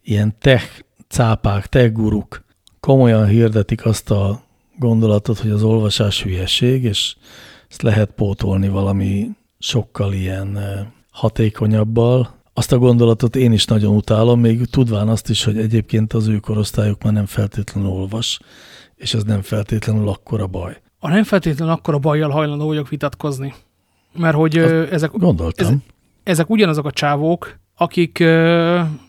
ilyen tech cápák, tech guruk komolyan hirdetik azt a gondolatot, hogy az olvasás hülyeség, és ezt lehet pótolni valami sokkal ilyen hatékonyabbal. Azt a gondolatot én is nagyon utálom, még tudván azt is, hogy egyébként az ő korosztályuk már nem feltétlenül olvas, és ez nem feltétlenül akkora baj. A nem feltétlenül akkora bajjal hajlandó vagyok vitatkozni. Mert hogy azt ezek, gondoltam. Ezek, ezek ugyanazok a csávók, akik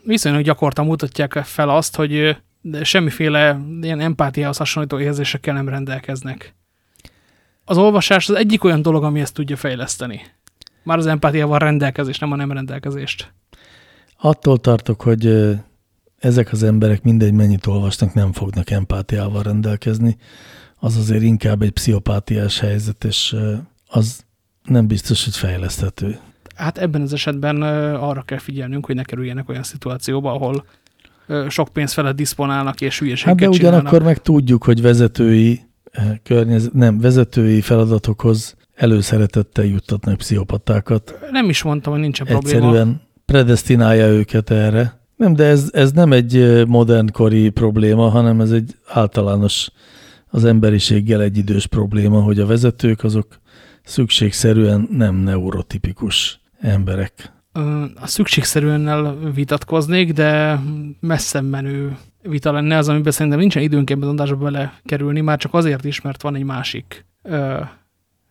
viszonylag gyakortan mutatják fel azt, hogy semmiféle ilyen empátiához hasonlító érzésekkel nem rendelkeznek. Az olvasás az egyik olyan dolog, ami ezt tudja fejleszteni. Már az empátiával rendelkezés, nem a nem rendelkezést. Attól tartok, hogy ezek az emberek mindegy mennyit olvasnak, nem fognak empátiával rendelkezni. Az azért inkább egy pszichopátiás helyzet, és az nem biztos, hogy fejleszthető. Hát ebben az esetben arra kell figyelnünk, hogy ne kerüljenek olyan szituációba, ahol sok pénz felett diszponálnak és hülyeséget Hát de ugyanakkor csinálnak. meg tudjuk, hogy vezetői környezet, nem, vezetői feladatokhoz előszeretettel juttatnak pszichopatákat. Nem is mondtam, hogy nincsen Egyszerűen probléma. Egyszerűen predestinálja őket erre. Nem, de ez, ez nem egy modernkori probléma, hanem ez egy általános az emberiséggel egyidős probléma, hogy a vezetők azok szükségszerűen nem neurotipikus emberek. A szükségszerűen vitatkoznék, de messze menő vita lenne az, amiben szerintem nincsen időnk ebben az adásba belekerülni, már csak azért is, mert van egy másik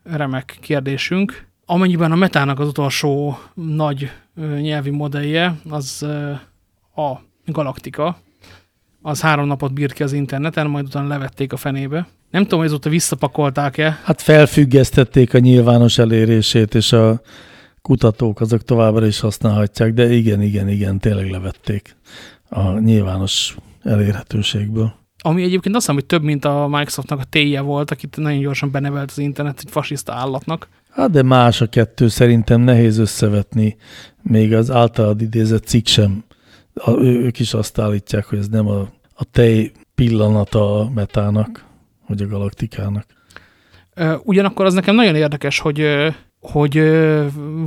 remek kérdésünk. Amennyiben a metának az utolsó nagy nyelvi modellje, az a galaktika, az három napot bírt ki az interneten, majd utána levették a fenébe. Nem tudom, hogy azóta visszapakolták-e. Hát felfüggesztették a nyilvános elérését, és a kutatók azok továbbra is használhatják, de igen, igen, igen, tényleg levették a nyilvános elérhetőségből. Ami egyébként azt hiszem, hogy több, mint a Microsoftnak a téje volt, akit nagyon gyorsan benevelt az internet egy fasiszta állatnak. Hát de más a kettő, szerintem nehéz összevetni, még az általad idézett cikk sem. Ők is azt állítják, hogy ez nem a, a tej pillanata a metának, vagy a galaktikának. Ugyanakkor az nekem nagyon érdekes, hogy, hogy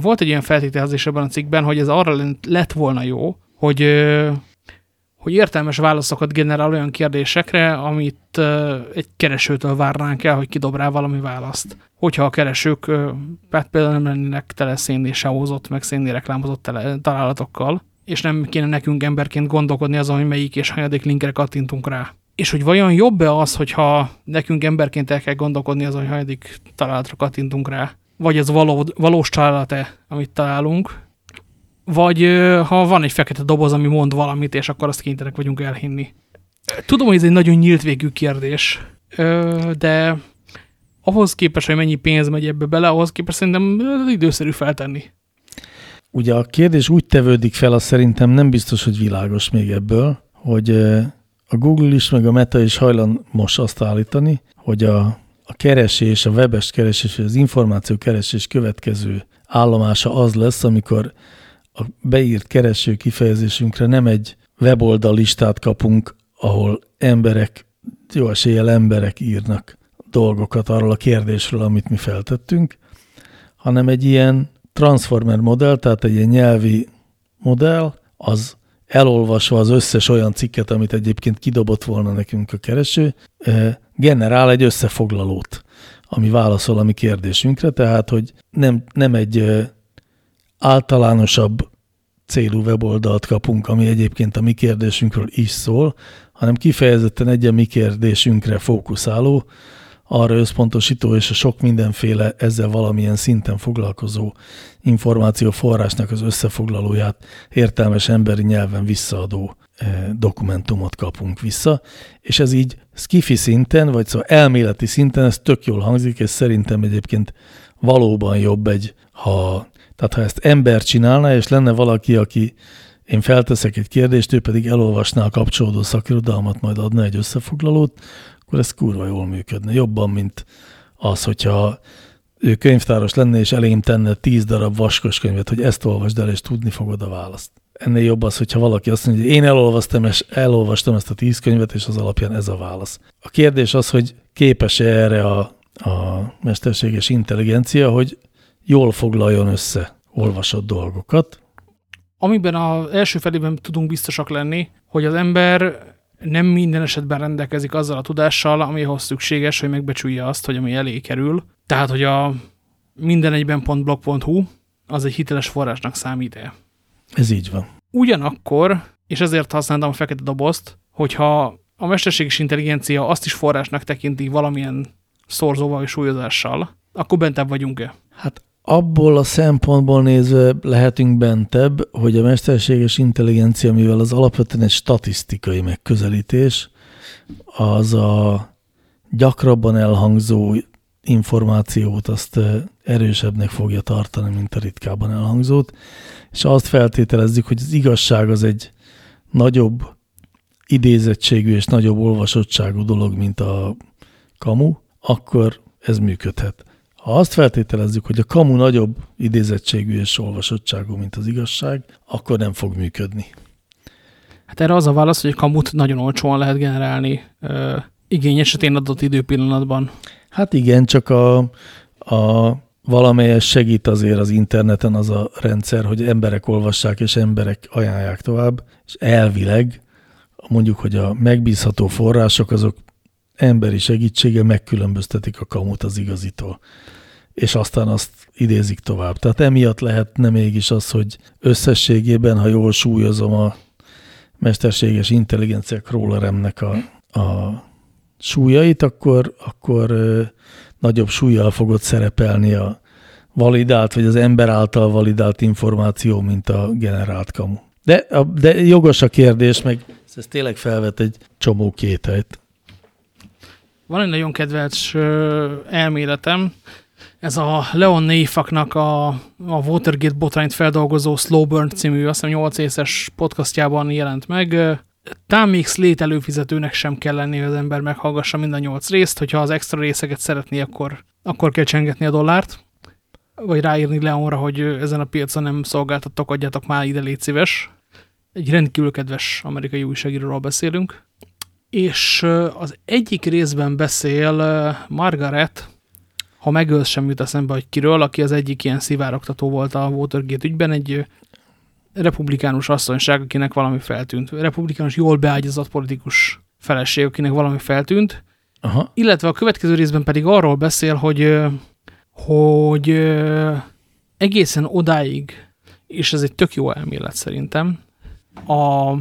volt egy ilyen feltételezés ebben a cikkben, hogy ez arra lett volna jó, hogy hogy értelmes válaszokat generál olyan kérdésekre, amit egy keresőtől várnánk el, hogy kidob rá valami választ. Hogyha a keresők hát például nem lennének tele szénné hozott, meg szénné reklámozott tele, találatokkal, és nem kéne nekünk emberként gondolkodni azon, hogy melyik és hanyadik linkre kattintunk rá. És hogy vajon jobb-e az, hogyha nekünk emberként el kell gondolkodni azon, hogy hanyadik találatra kattintunk rá, vagy ez való, valós találat-e, amit találunk, vagy ha van egy fekete doboz, ami mond valamit, és akkor azt kénytelenek vagyunk elhinni. Tudom, hogy ez egy nagyon nyílt végű kérdés, de ahhoz képest, hogy mennyi pénz megy ebbe bele, ahhoz képest szerintem időszerű feltenni. Ugye a kérdés úgy tevődik fel, az szerintem nem biztos, hogy világos még ebből, hogy a Google is, meg a Meta is hajlamos azt állítani, hogy a, a keresés, a webes keresés, az információ keresés következő állomása az lesz, amikor a beírt kereső kifejezésünkre nem egy weboldal listát kapunk, ahol emberek, jó eséllyel emberek írnak dolgokat arról a kérdésről, amit mi feltettünk, hanem egy ilyen transformer modell, tehát egy ilyen nyelvi modell, az elolvasva az összes olyan cikket, amit egyébként kidobott volna nekünk a kereső, eh, generál egy összefoglalót, ami válaszol a mi kérdésünkre, tehát, hogy nem, nem egy eh, általánosabb célú weboldalt kapunk, ami egyébként a mi kérdésünkről is szól, hanem kifejezetten egy a mi kérdésünkre fókuszáló, arra összpontosító és a sok mindenféle ezzel valamilyen szinten foglalkozó információforrásnak az összefoglalóját értelmes emberi nyelven visszaadó eh, dokumentumot kapunk vissza, és ez így skifi szinten, vagy szóval elméleti szinten ez tök jól hangzik, és szerintem egyébként valóban jobb egy, ha tehát ha ezt ember csinálna, és lenne valaki, aki én felteszek egy kérdést, ő pedig elolvasná a kapcsolódó szakirodalmat, majd adna egy összefoglalót, akkor ez kurva jól működne. Jobban, mint az, hogyha ő könyvtáros lenne, és elém tenne tíz darab vaskos könyvet, hogy ezt olvasd el, és tudni fogod a választ. Ennél jobb az, hogyha valaki azt mondja, hogy én elolvastam, és elolvastam ezt a tíz könyvet, és az alapján ez a válasz. A kérdés az, hogy képes-e erre a, a mesterséges intelligencia, hogy jól foglaljon össze olvasott dolgokat. Amiben az első felében tudunk biztosak lenni, hogy az ember nem minden esetben rendelkezik azzal a tudással, ami ahhoz szükséges, hogy megbecsülje azt, hogy ami elé kerül. Tehát, hogy a minden egyben.blog.hu az egy hiteles forrásnak számít-e. Ez így van. Ugyanakkor, és ezért használtam a fekete dobozt, hogyha a mesterséges intelligencia azt is forrásnak tekinti valamilyen szorzóval és súlyozással, akkor bentebb vagyunk-e? Hát abból a szempontból nézve lehetünk bentebb, hogy a mesterséges intelligencia, mivel az alapvetően egy statisztikai megközelítés, az a gyakrabban elhangzó információt azt erősebbnek fogja tartani, mint a ritkában elhangzót, és azt feltételezzük, hogy az igazság az egy nagyobb idézettségű és nagyobb olvasottságú dolog, mint a kamu, akkor ez működhet. Ha azt feltételezzük, hogy a kamu nagyobb idézettségű és olvasottságú, mint az igazság, akkor nem fog működni. Hát erre az a válasz, hogy a kamut nagyon olcsóan lehet generálni ö, igény esetén adott időpillanatban. Hát igen, csak a, a valamelyes segít azért az interneten az a rendszer, hogy emberek olvassák és emberek ajánlják tovább, és elvileg mondjuk, hogy a megbízható források azok emberi segítsége megkülönböztetik a kamut az igazitól. És aztán azt idézik tovább. Tehát emiatt lehetne mégis az, hogy összességében, ha jól súlyozom a mesterséges intelligencia crawleremnek a, a súlyait, akkor, akkor nagyobb súlyjal fogod szerepelni a validált, vagy az ember által validált információ, mint a generált kamu. De, de jogos a kérdés, meg ez tényleg felvet egy csomó kételyt. Van egy nagyon kedves elméletem, ez a Leon Neifaknak a, a Watergate botrányt feldolgozó Slow Burn című, azt hiszem 8 észes podcastjában jelent meg. Tám még Slate előfizetőnek sem kell lenni, hogy az ember meghallgassa mind a 8 részt, hogyha az extra részeket szeretné, akkor, akkor kell csengetni a dollárt, vagy ráírni Leonra, hogy ezen a piacon nem szolgáltattok, adjatok már ide, légy szíves. Egy rendkívül kedves amerikai újságíróról beszélünk. És az egyik részben beszél Margaret, ha megölsz sem jut eszembe, hogy kiről, aki az egyik ilyen szivároktató volt a Watergate ügyben, egy republikánus asszonyság, akinek valami feltűnt. Republikánus jól beágyazott politikus feleség, akinek valami feltűnt. Aha. Illetve a következő részben pedig arról beszél, hogy, hogy egészen odáig, és ez egy tök jó elmélet szerintem, a,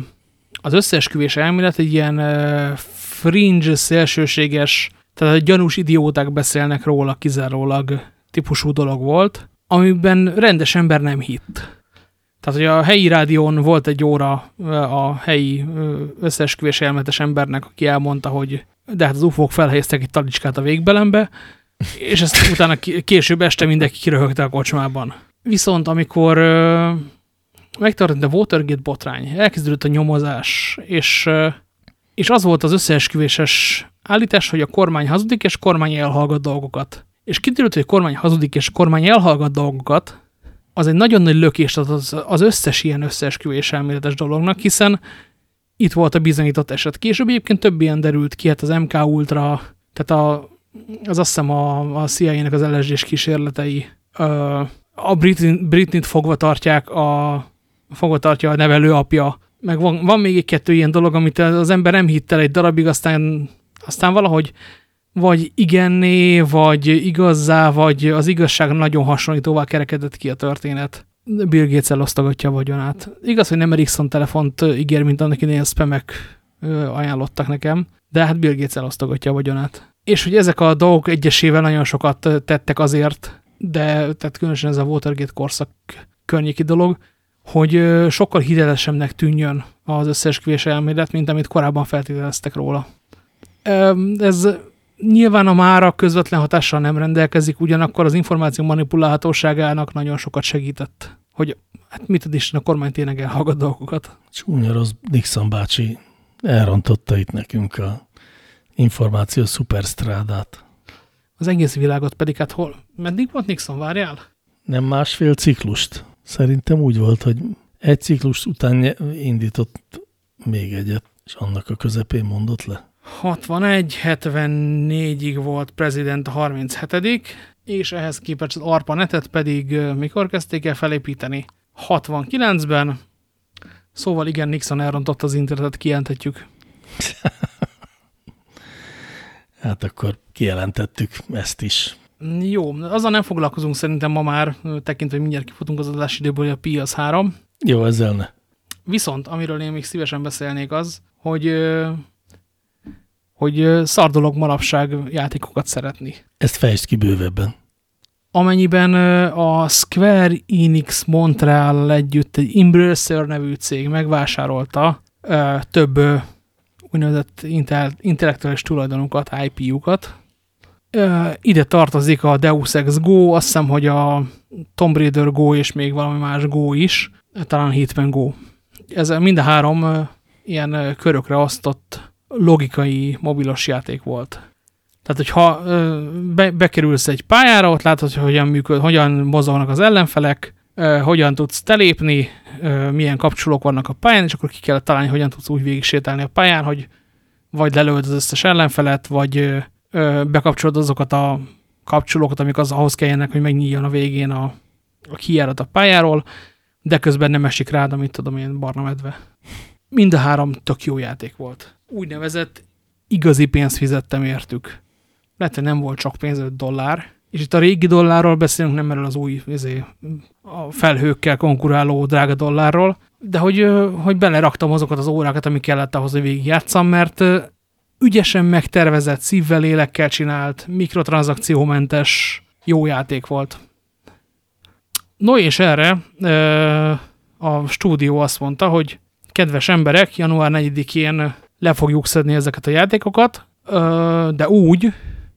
az összeesküvés elmélet egy ilyen fringe, szélsőséges tehát a gyanús idióták beszélnek róla kizárólag típusú dolog volt, amiben rendes ember nem hitt. Tehát, hogy a helyi rádión volt egy óra a helyi összeesküvés elmetes embernek, aki elmondta, hogy de hát az ufók felhelyeztek egy talicskát a végbelembe, és ezt utána később este mindenki kiröhögte a kocsmában. Viszont amikor megtörtént a Watergate botrány, elkezdődött a nyomozás, és, és az volt az összeesküvéses állítás, hogy a kormány hazudik, és kormány elhallgat dolgokat. És kiderült, hogy a kormány hazudik, és a kormány elhallgat dolgokat, az egy nagyon nagy lökés az, az összes ilyen összeesküvés elméletes dolognak, hiszen itt volt a bizonyított eset. Később egyébként több ilyen derült ki, hát az MK Ultra, tehát a, az azt hiszem a, a CIA-nek az LSD-s kísérletei, a Britney, Britney-t fogva tartják, a, fogva tartja a nevelő apja, meg van, van még egy kettő ilyen dolog, amit az ember nem hitt el egy darabig, aztán aztán valahogy vagy igenné, vagy igazzá, vagy az igazság nagyon hasonlítóvá kerekedett ki a történet. Bill Gates elosztogatja a vagyonát. Igaz, hogy nem Ericsson telefont ígér, mint annak idején spamek ajánlottak nekem, de hát Bill Gates elosztogatja a vagyonát. És hogy ezek a dolgok egyesével nagyon sokat tettek azért, de tehát különösen ez a Watergate korszak környéki dolog, hogy sokkal hitelesebbnek tűnjön az összeesküvés elmélet, mint amit korábban feltételeztek róla. Ez nyilván a mára közvetlen hatással nem rendelkezik, ugyanakkor az információ manipulálhatóságának nagyon sokat segített, hogy hát mit ad Isten, a kormány tényleg elhallgat dolgokat. Csúnya rossz Nixon bácsi elrontotta itt nekünk a információ szuperstrádát. Az egész világot pedig hát hol? Meddig volt Nixon, várjál? Nem másfél ciklust. Szerintem úgy volt, hogy egy ciklus után indított még egyet, és annak a közepén mondott le. 61-74-ig volt prezident a 37 és ehhez képest az ARPANET-et pedig mikor kezdték el felépíteni? 69-ben, szóval igen, Nixon elrontott az internetet, kijelenthetjük. hát akkor kijelentettük ezt is. Jó, azzal nem foglalkozunk szerintem ma már, tekintve, hogy mindjárt kifutunk az adásidőből, hogy a Pi az 3. Jó, ezzel ne. Viszont, amiről én még szívesen beszélnék az, hogy hogy szar dolog manapság játékokat szeretni. Ezt fejtsd ki bővebben. Amennyiben a Square Enix Montreal együtt egy Embracer nevű cég megvásárolta több úgynevezett intellektuális tulajdonukat, IP-jukat, Ide tartozik a Deus Ex Go, azt hiszem, hogy a Tomb Raider Go és még valami más Go is, talán Hitman Go. Ez mind a három ilyen körökre osztott logikai mobilos játék volt. Tehát, hogyha be, bekerülsz egy pályára, ott látod, hogy hogyan működ, hogyan mozognak az ellenfelek, hogyan tudsz telépni, milyen kapcsolók vannak a pályán, és akkor ki kell találni, hogyan tudsz úgy végig sétálni a pályán, hogy vagy lelőd az összes ellenfelet, vagy bekapcsolod azokat a kapcsolókat, amik az ahhoz kelljenek, hogy megnyíljon a végén a, a kijárat a pályáról, de közben nem esik rád, amit tudom én, barna medve. Mind a három tök jó játék volt. Úgynevezett igazi pénzt fizettem értük. Lehet, hogy nem volt csak pénz, 5 dollár, és itt a régi dollárról beszélünk, nem erről az új izé, a felhőkkel konkuráló drága dollárról, de hogy, hogy beleraktam azokat az órákat, ami kellett ahhoz, hogy végigjátszam, mert ügyesen megtervezett, szívvel, lélekkel csinált, mikrotranszakciómentes jó játék volt. No és erre a stúdió azt mondta, hogy kedves emberek, január 4-én le fogjuk szedni ezeket a játékokat, de úgy,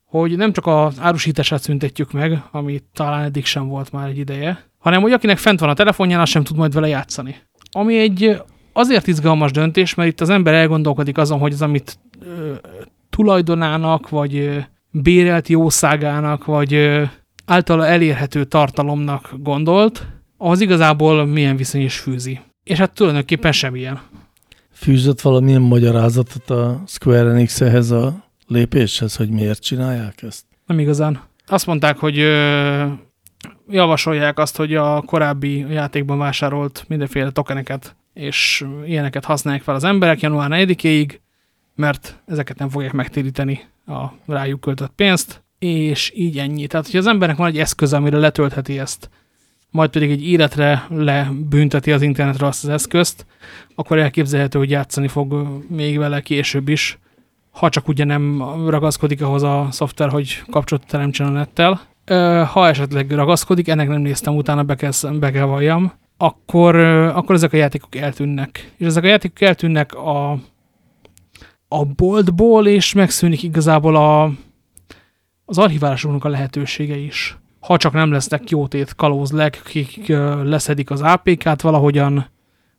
hogy nem csak az árusítását szüntetjük meg, ami talán eddig sem volt már egy ideje, hanem hogy akinek fent van a telefonján, az sem tud majd vele játszani. Ami egy azért izgalmas döntés, mert itt az ember elgondolkodik azon, hogy az, amit tulajdonának, vagy bérelt jószágának, vagy ö, általa elérhető tartalomnak gondolt, az igazából milyen viszony is fűzi. És hát tulajdonképpen semmilyen. Fűzött valamilyen magyarázatot a Square Enix ehhez a lépéshez, hogy miért csinálják ezt? Nem igazán. Azt mondták, hogy ö, javasolják azt, hogy a korábbi játékban vásárolt mindenféle tokeneket és ilyeneket használják fel az emberek január 4-ig, mert ezeket nem fogják megtéríteni a rájuk költött pénzt, és így ennyi. Tehát, hogy az embernek van egy eszköz, amire letöltheti ezt, majd pedig egy életre lebünteti az internetre azt az eszközt, akkor elképzelhető, hogy játszani fog még vele később is, ha csak ugye nem ragaszkodik ahhoz a szoftver, hogy kapcsolatot teremtsen a nettel. Ha esetleg ragaszkodik, ennek nem néztem utána, be kell, be kell valljam, akkor, akkor ezek a játékok eltűnnek. És ezek a játékok eltűnnek a, a boltból, és megszűnik igazából a, az archiválásoknak a lehetősége is. Ha csak nem lesznek jótét kalózlek, akik leszedik az APK-t valahogyan,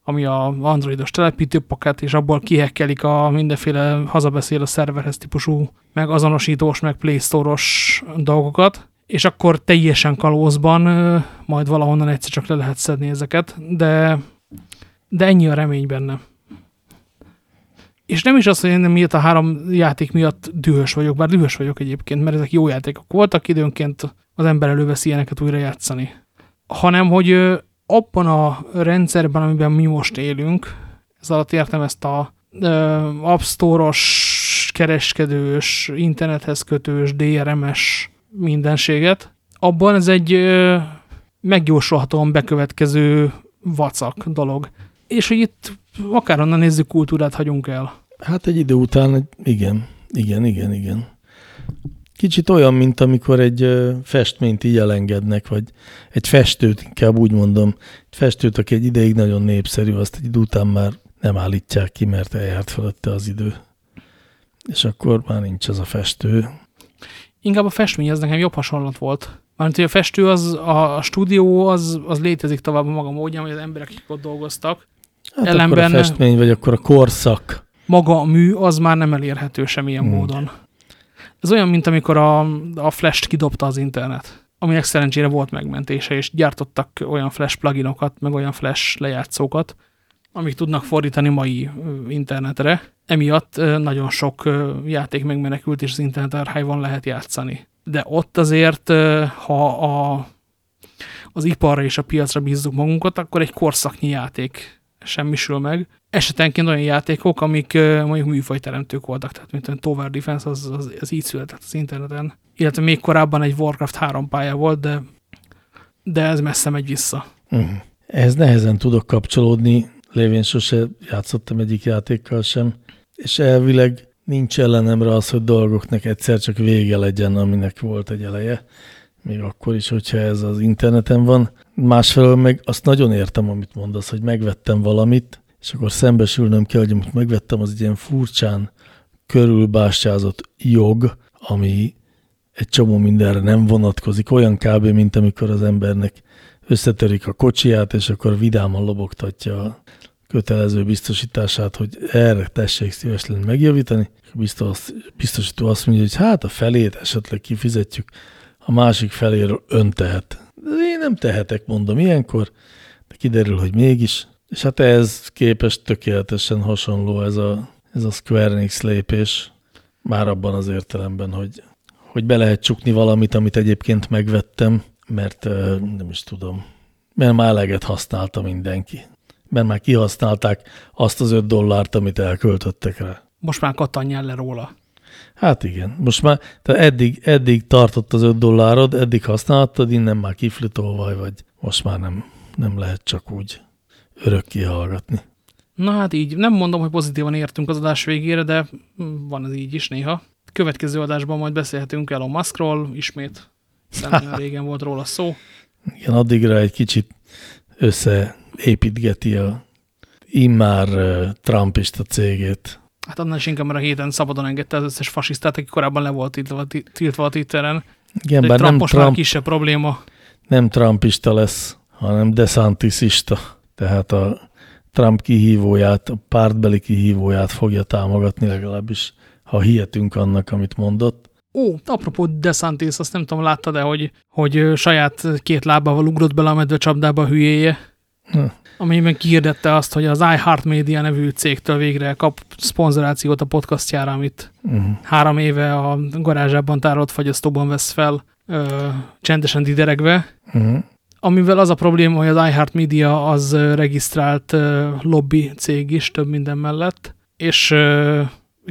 ami a androidos telepítőpakát, és abból kihekkelik a mindenféle hazabeszél a szerverhez típusú, meg azonosítós, meg Play Store-os dolgokat, és akkor teljesen kalózban majd valahonnan egyszer csak le lehet szedni ezeket, de, de ennyi a remény benne. És nem is az, hogy én miatt a három játék miatt dühös vagyok, bár dühös vagyok egyébként, mert ezek jó játékok voltak, időnként az ember előveszi ilyeneket újra játszani. Hanem, hogy abban a rendszerben, amiben mi most élünk, ez alatt értem ezt a App Store-os, kereskedős, internethez kötős, DRM-es mindenséget, abban ez egy megjósolhatóan bekövetkező vacak dolog. És hogy itt akár onnan nézzük, kultúrát hagyunk el. Hát egy idő után, igen, igen, igen, igen. Kicsit olyan, mint amikor egy festményt így elengednek, vagy egy festőt, inkább úgy mondom, egy festőt, aki egy ideig nagyon népszerű, azt egy idő után már nem állítják ki, mert eljárt fölötte az idő. És akkor már nincs az a festő. Inkább a festmény, ez nekem jobb hasonlat volt. Mert hogy a festő, az, a, a stúdió, az, az létezik tovább a maga módján, hogy az emberek, akik ott dolgoztak. Hát Ellenben akkor a festmény, vagy akkor a korszak. Maga a mű, az már nem elérhető semmilyen hmm. módon. Ez olyan, mint amikor a, a Flash-t kidobta az internet, aminek szerencsére volt megmentése, és gyártottak olyan Flash pluginokat, meg olyan Flash lejátszókat, amik tudnak fordítani mai internetre. Emiatt nagyon sok játék megmenekült, és az internet archive lehet játszani. De ott azért, ha a, az iparra és a piacra bízzuk magunkat, akkor egy korszaknyi játék semmisül meg. Esetenként olyan játékok, amik mondjuk műfajteremtők voltak, tehát mint a Tower Defense, az, az, az így született az interneten. Illetve még korábban egy Warcraft 3 pálya volt, de, de ez messze megy vissza. Uh mhm. -huh. Ehhez nehezen tudok kapcsolódni, lévén sose játszottam egyik játékkal sem, és elvileg nincs ellenemre az, hogy dolgoknak egyszer csak vége legyen, aminek volt egy eleje, még akkor is, hogyha ez az interneten van. Másfelől meg azt nagyon értem, amit mondasz, hogy megvettem valamit, és akkor szembesülnöm kell, hogy amit megvettem, az egy ilyen furcsán körülbástyázott jog, ami egy csomó mindenre nem vonatkozik, olyan kb. mint amikor az embernek összetörik a kocsiját, és akkor vidáman lobogtatja a kötelező biztosítását, hogy erre tessék szíves lenni megjavítani. Biztos, biztosító azt mondja, hogy hát a felét esetleg kifizetjük, a másik feléről ön tehet. Én nem tehetek, mondom ilyenkor, de kiderül, hogy mégis. És hát ez képest tökéletesen hasonló ez a, ez a Square Enix lépés, már abban az értelemben, hogy, hogy be lehet csukni valamit, amit egyébként megvettem, mert nem is tudom, mert már eleget használta mindenki. Mert már kihasználták azt az öt dollárt, amit elköltöttek rá. Most már kattanjál le róla. Hát igen, most már, te eddig, eddig tartott az öt dollárod, eddig használtad, innen már kiflitolvaj vagy, most már nem, nem lehet csak úgy örökké hallgatni. Na hát így, nem mondom, hogy pozitívan értünk az adás végére, de van ez így is néha. Következő adásban majd beszélhetünk Elon Muskról, ismét Szerintem régen volt róla szó. Igen, addigra egy kicsit összeépítgeti a immár Trumpista cégét. Hát annál is inkább, mert a héten szabadon engedte az összes fasisztát, aki korábban le volt tiltva, tiltva a Twitteren. Igen, bár nem Trump, már kisebb probléma. Nem Trumpista lesz, hanem DeSantisista. Tehát a Trump kihívóját, a pártbeli kihívóját fogja támogatni legalábbis, ha hihetünk annak, amit mondott. Ó, apropó DeSantis, azt nem tudom, láttad de hogy, hogy saját két lábával ugrott bele a medvecsapdába a hülyéje? Hm. Amiben kihirdette azt, hogy az iHeartMedia nevű cégtől végre kap szponzorációt a podcastjára, amit uh hm. -huh. három éve a garázsában tárolt fagyasztóban vesz fel, ö, csendesen dideregve. Uh hm. -huh. Amivel az a probléma, hogy az iHeartMedia az regisztrált ö, lobby cég is több minden mellett, és ö,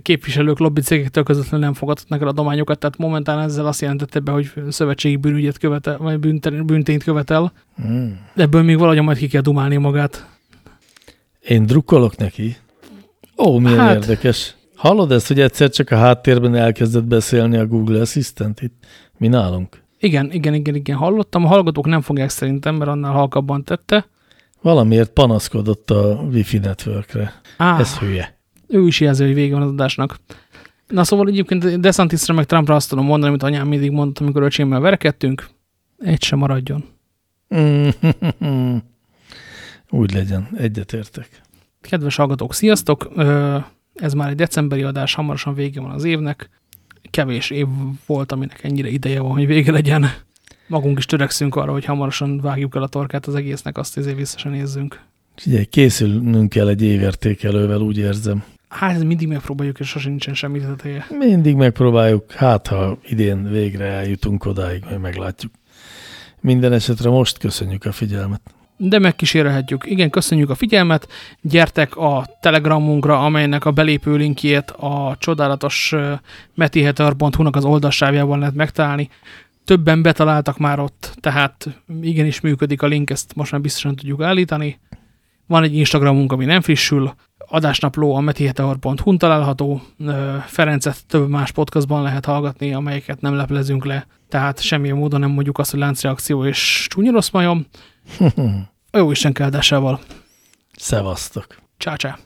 képviselők lobby cégektől közvetlenül nem fogadhatnak el adományokat, tehát momentán ezzel azt jelentette be, hogy szövetségi bűnügyet követel, vagy bűntényt követel. Mm. Ebből még valahogy majd ki kell dumálni magát. Én drukkolok neki. Ó, milyen hát, érdekes. Hallod ezt, hogy egyszer csak a háttérben elkezdett beszélni a Google Assistant itt? Mi nálunk? Igen, igen, igen, igen, hallottam. A hallgatók nem fogják szerintem, mert annál halkabban tette. Valamiért panaszkodott a Wi-Fi networkre. Á. Ez hülye ő is jelzi, hogy vége van az adásnak. Na szóval egyébként DeSantisra meg Trumpra azt tudom mondani, amit anyám mindig mondta, amikor öcsémmel verekedtünk, egy sem maradjon. Úgy legyen, egyetértek. Kedves hallgatók, sziasztok! Ez már egy decemberi adás, hamarosan vége van az évnek. Kevés év volt, aminek ennyire ideje van, hogy vége legyen. Magunk is törekszünk arra, hogy hamarosan vágjuk el a torkát az egésznek, azt ezért vissza nézzünk. Ugye, készülnünk kell egy évértékelővel, úgy érzem. Hát mindig megpróbáljuk, és sosem nincsen semmi teteje. Mindig megpróbáljuk, hát ha idén végre eljutunk odáig, majd meglátjuk. Minden esetre most köszönjük a figyelmet. De megkísérelhetjük. Igen, köszönjük a figyelmet. Gyertek a Telegramunkra, amelynek a belépő linkjét a csodálatos metiheter.hu-nak az oldalsávjában lehet megtalálni. Többen betaláltak már ott, tehát igenis működik a link, ezt most már biztosan tudjuk állítani. Van egy Instagramunk, ami nem frissül, adásnapló a metiheteor.hu található, Ferencet több más podcastban lehet hallgatni, amelyeket nem leplezünk le, tehát semmilyen módon nem mondjuk azt, hogy láncreakció és csúnya rossz majom. Jó Isten keldásával. Szevasztok. Csá, csá.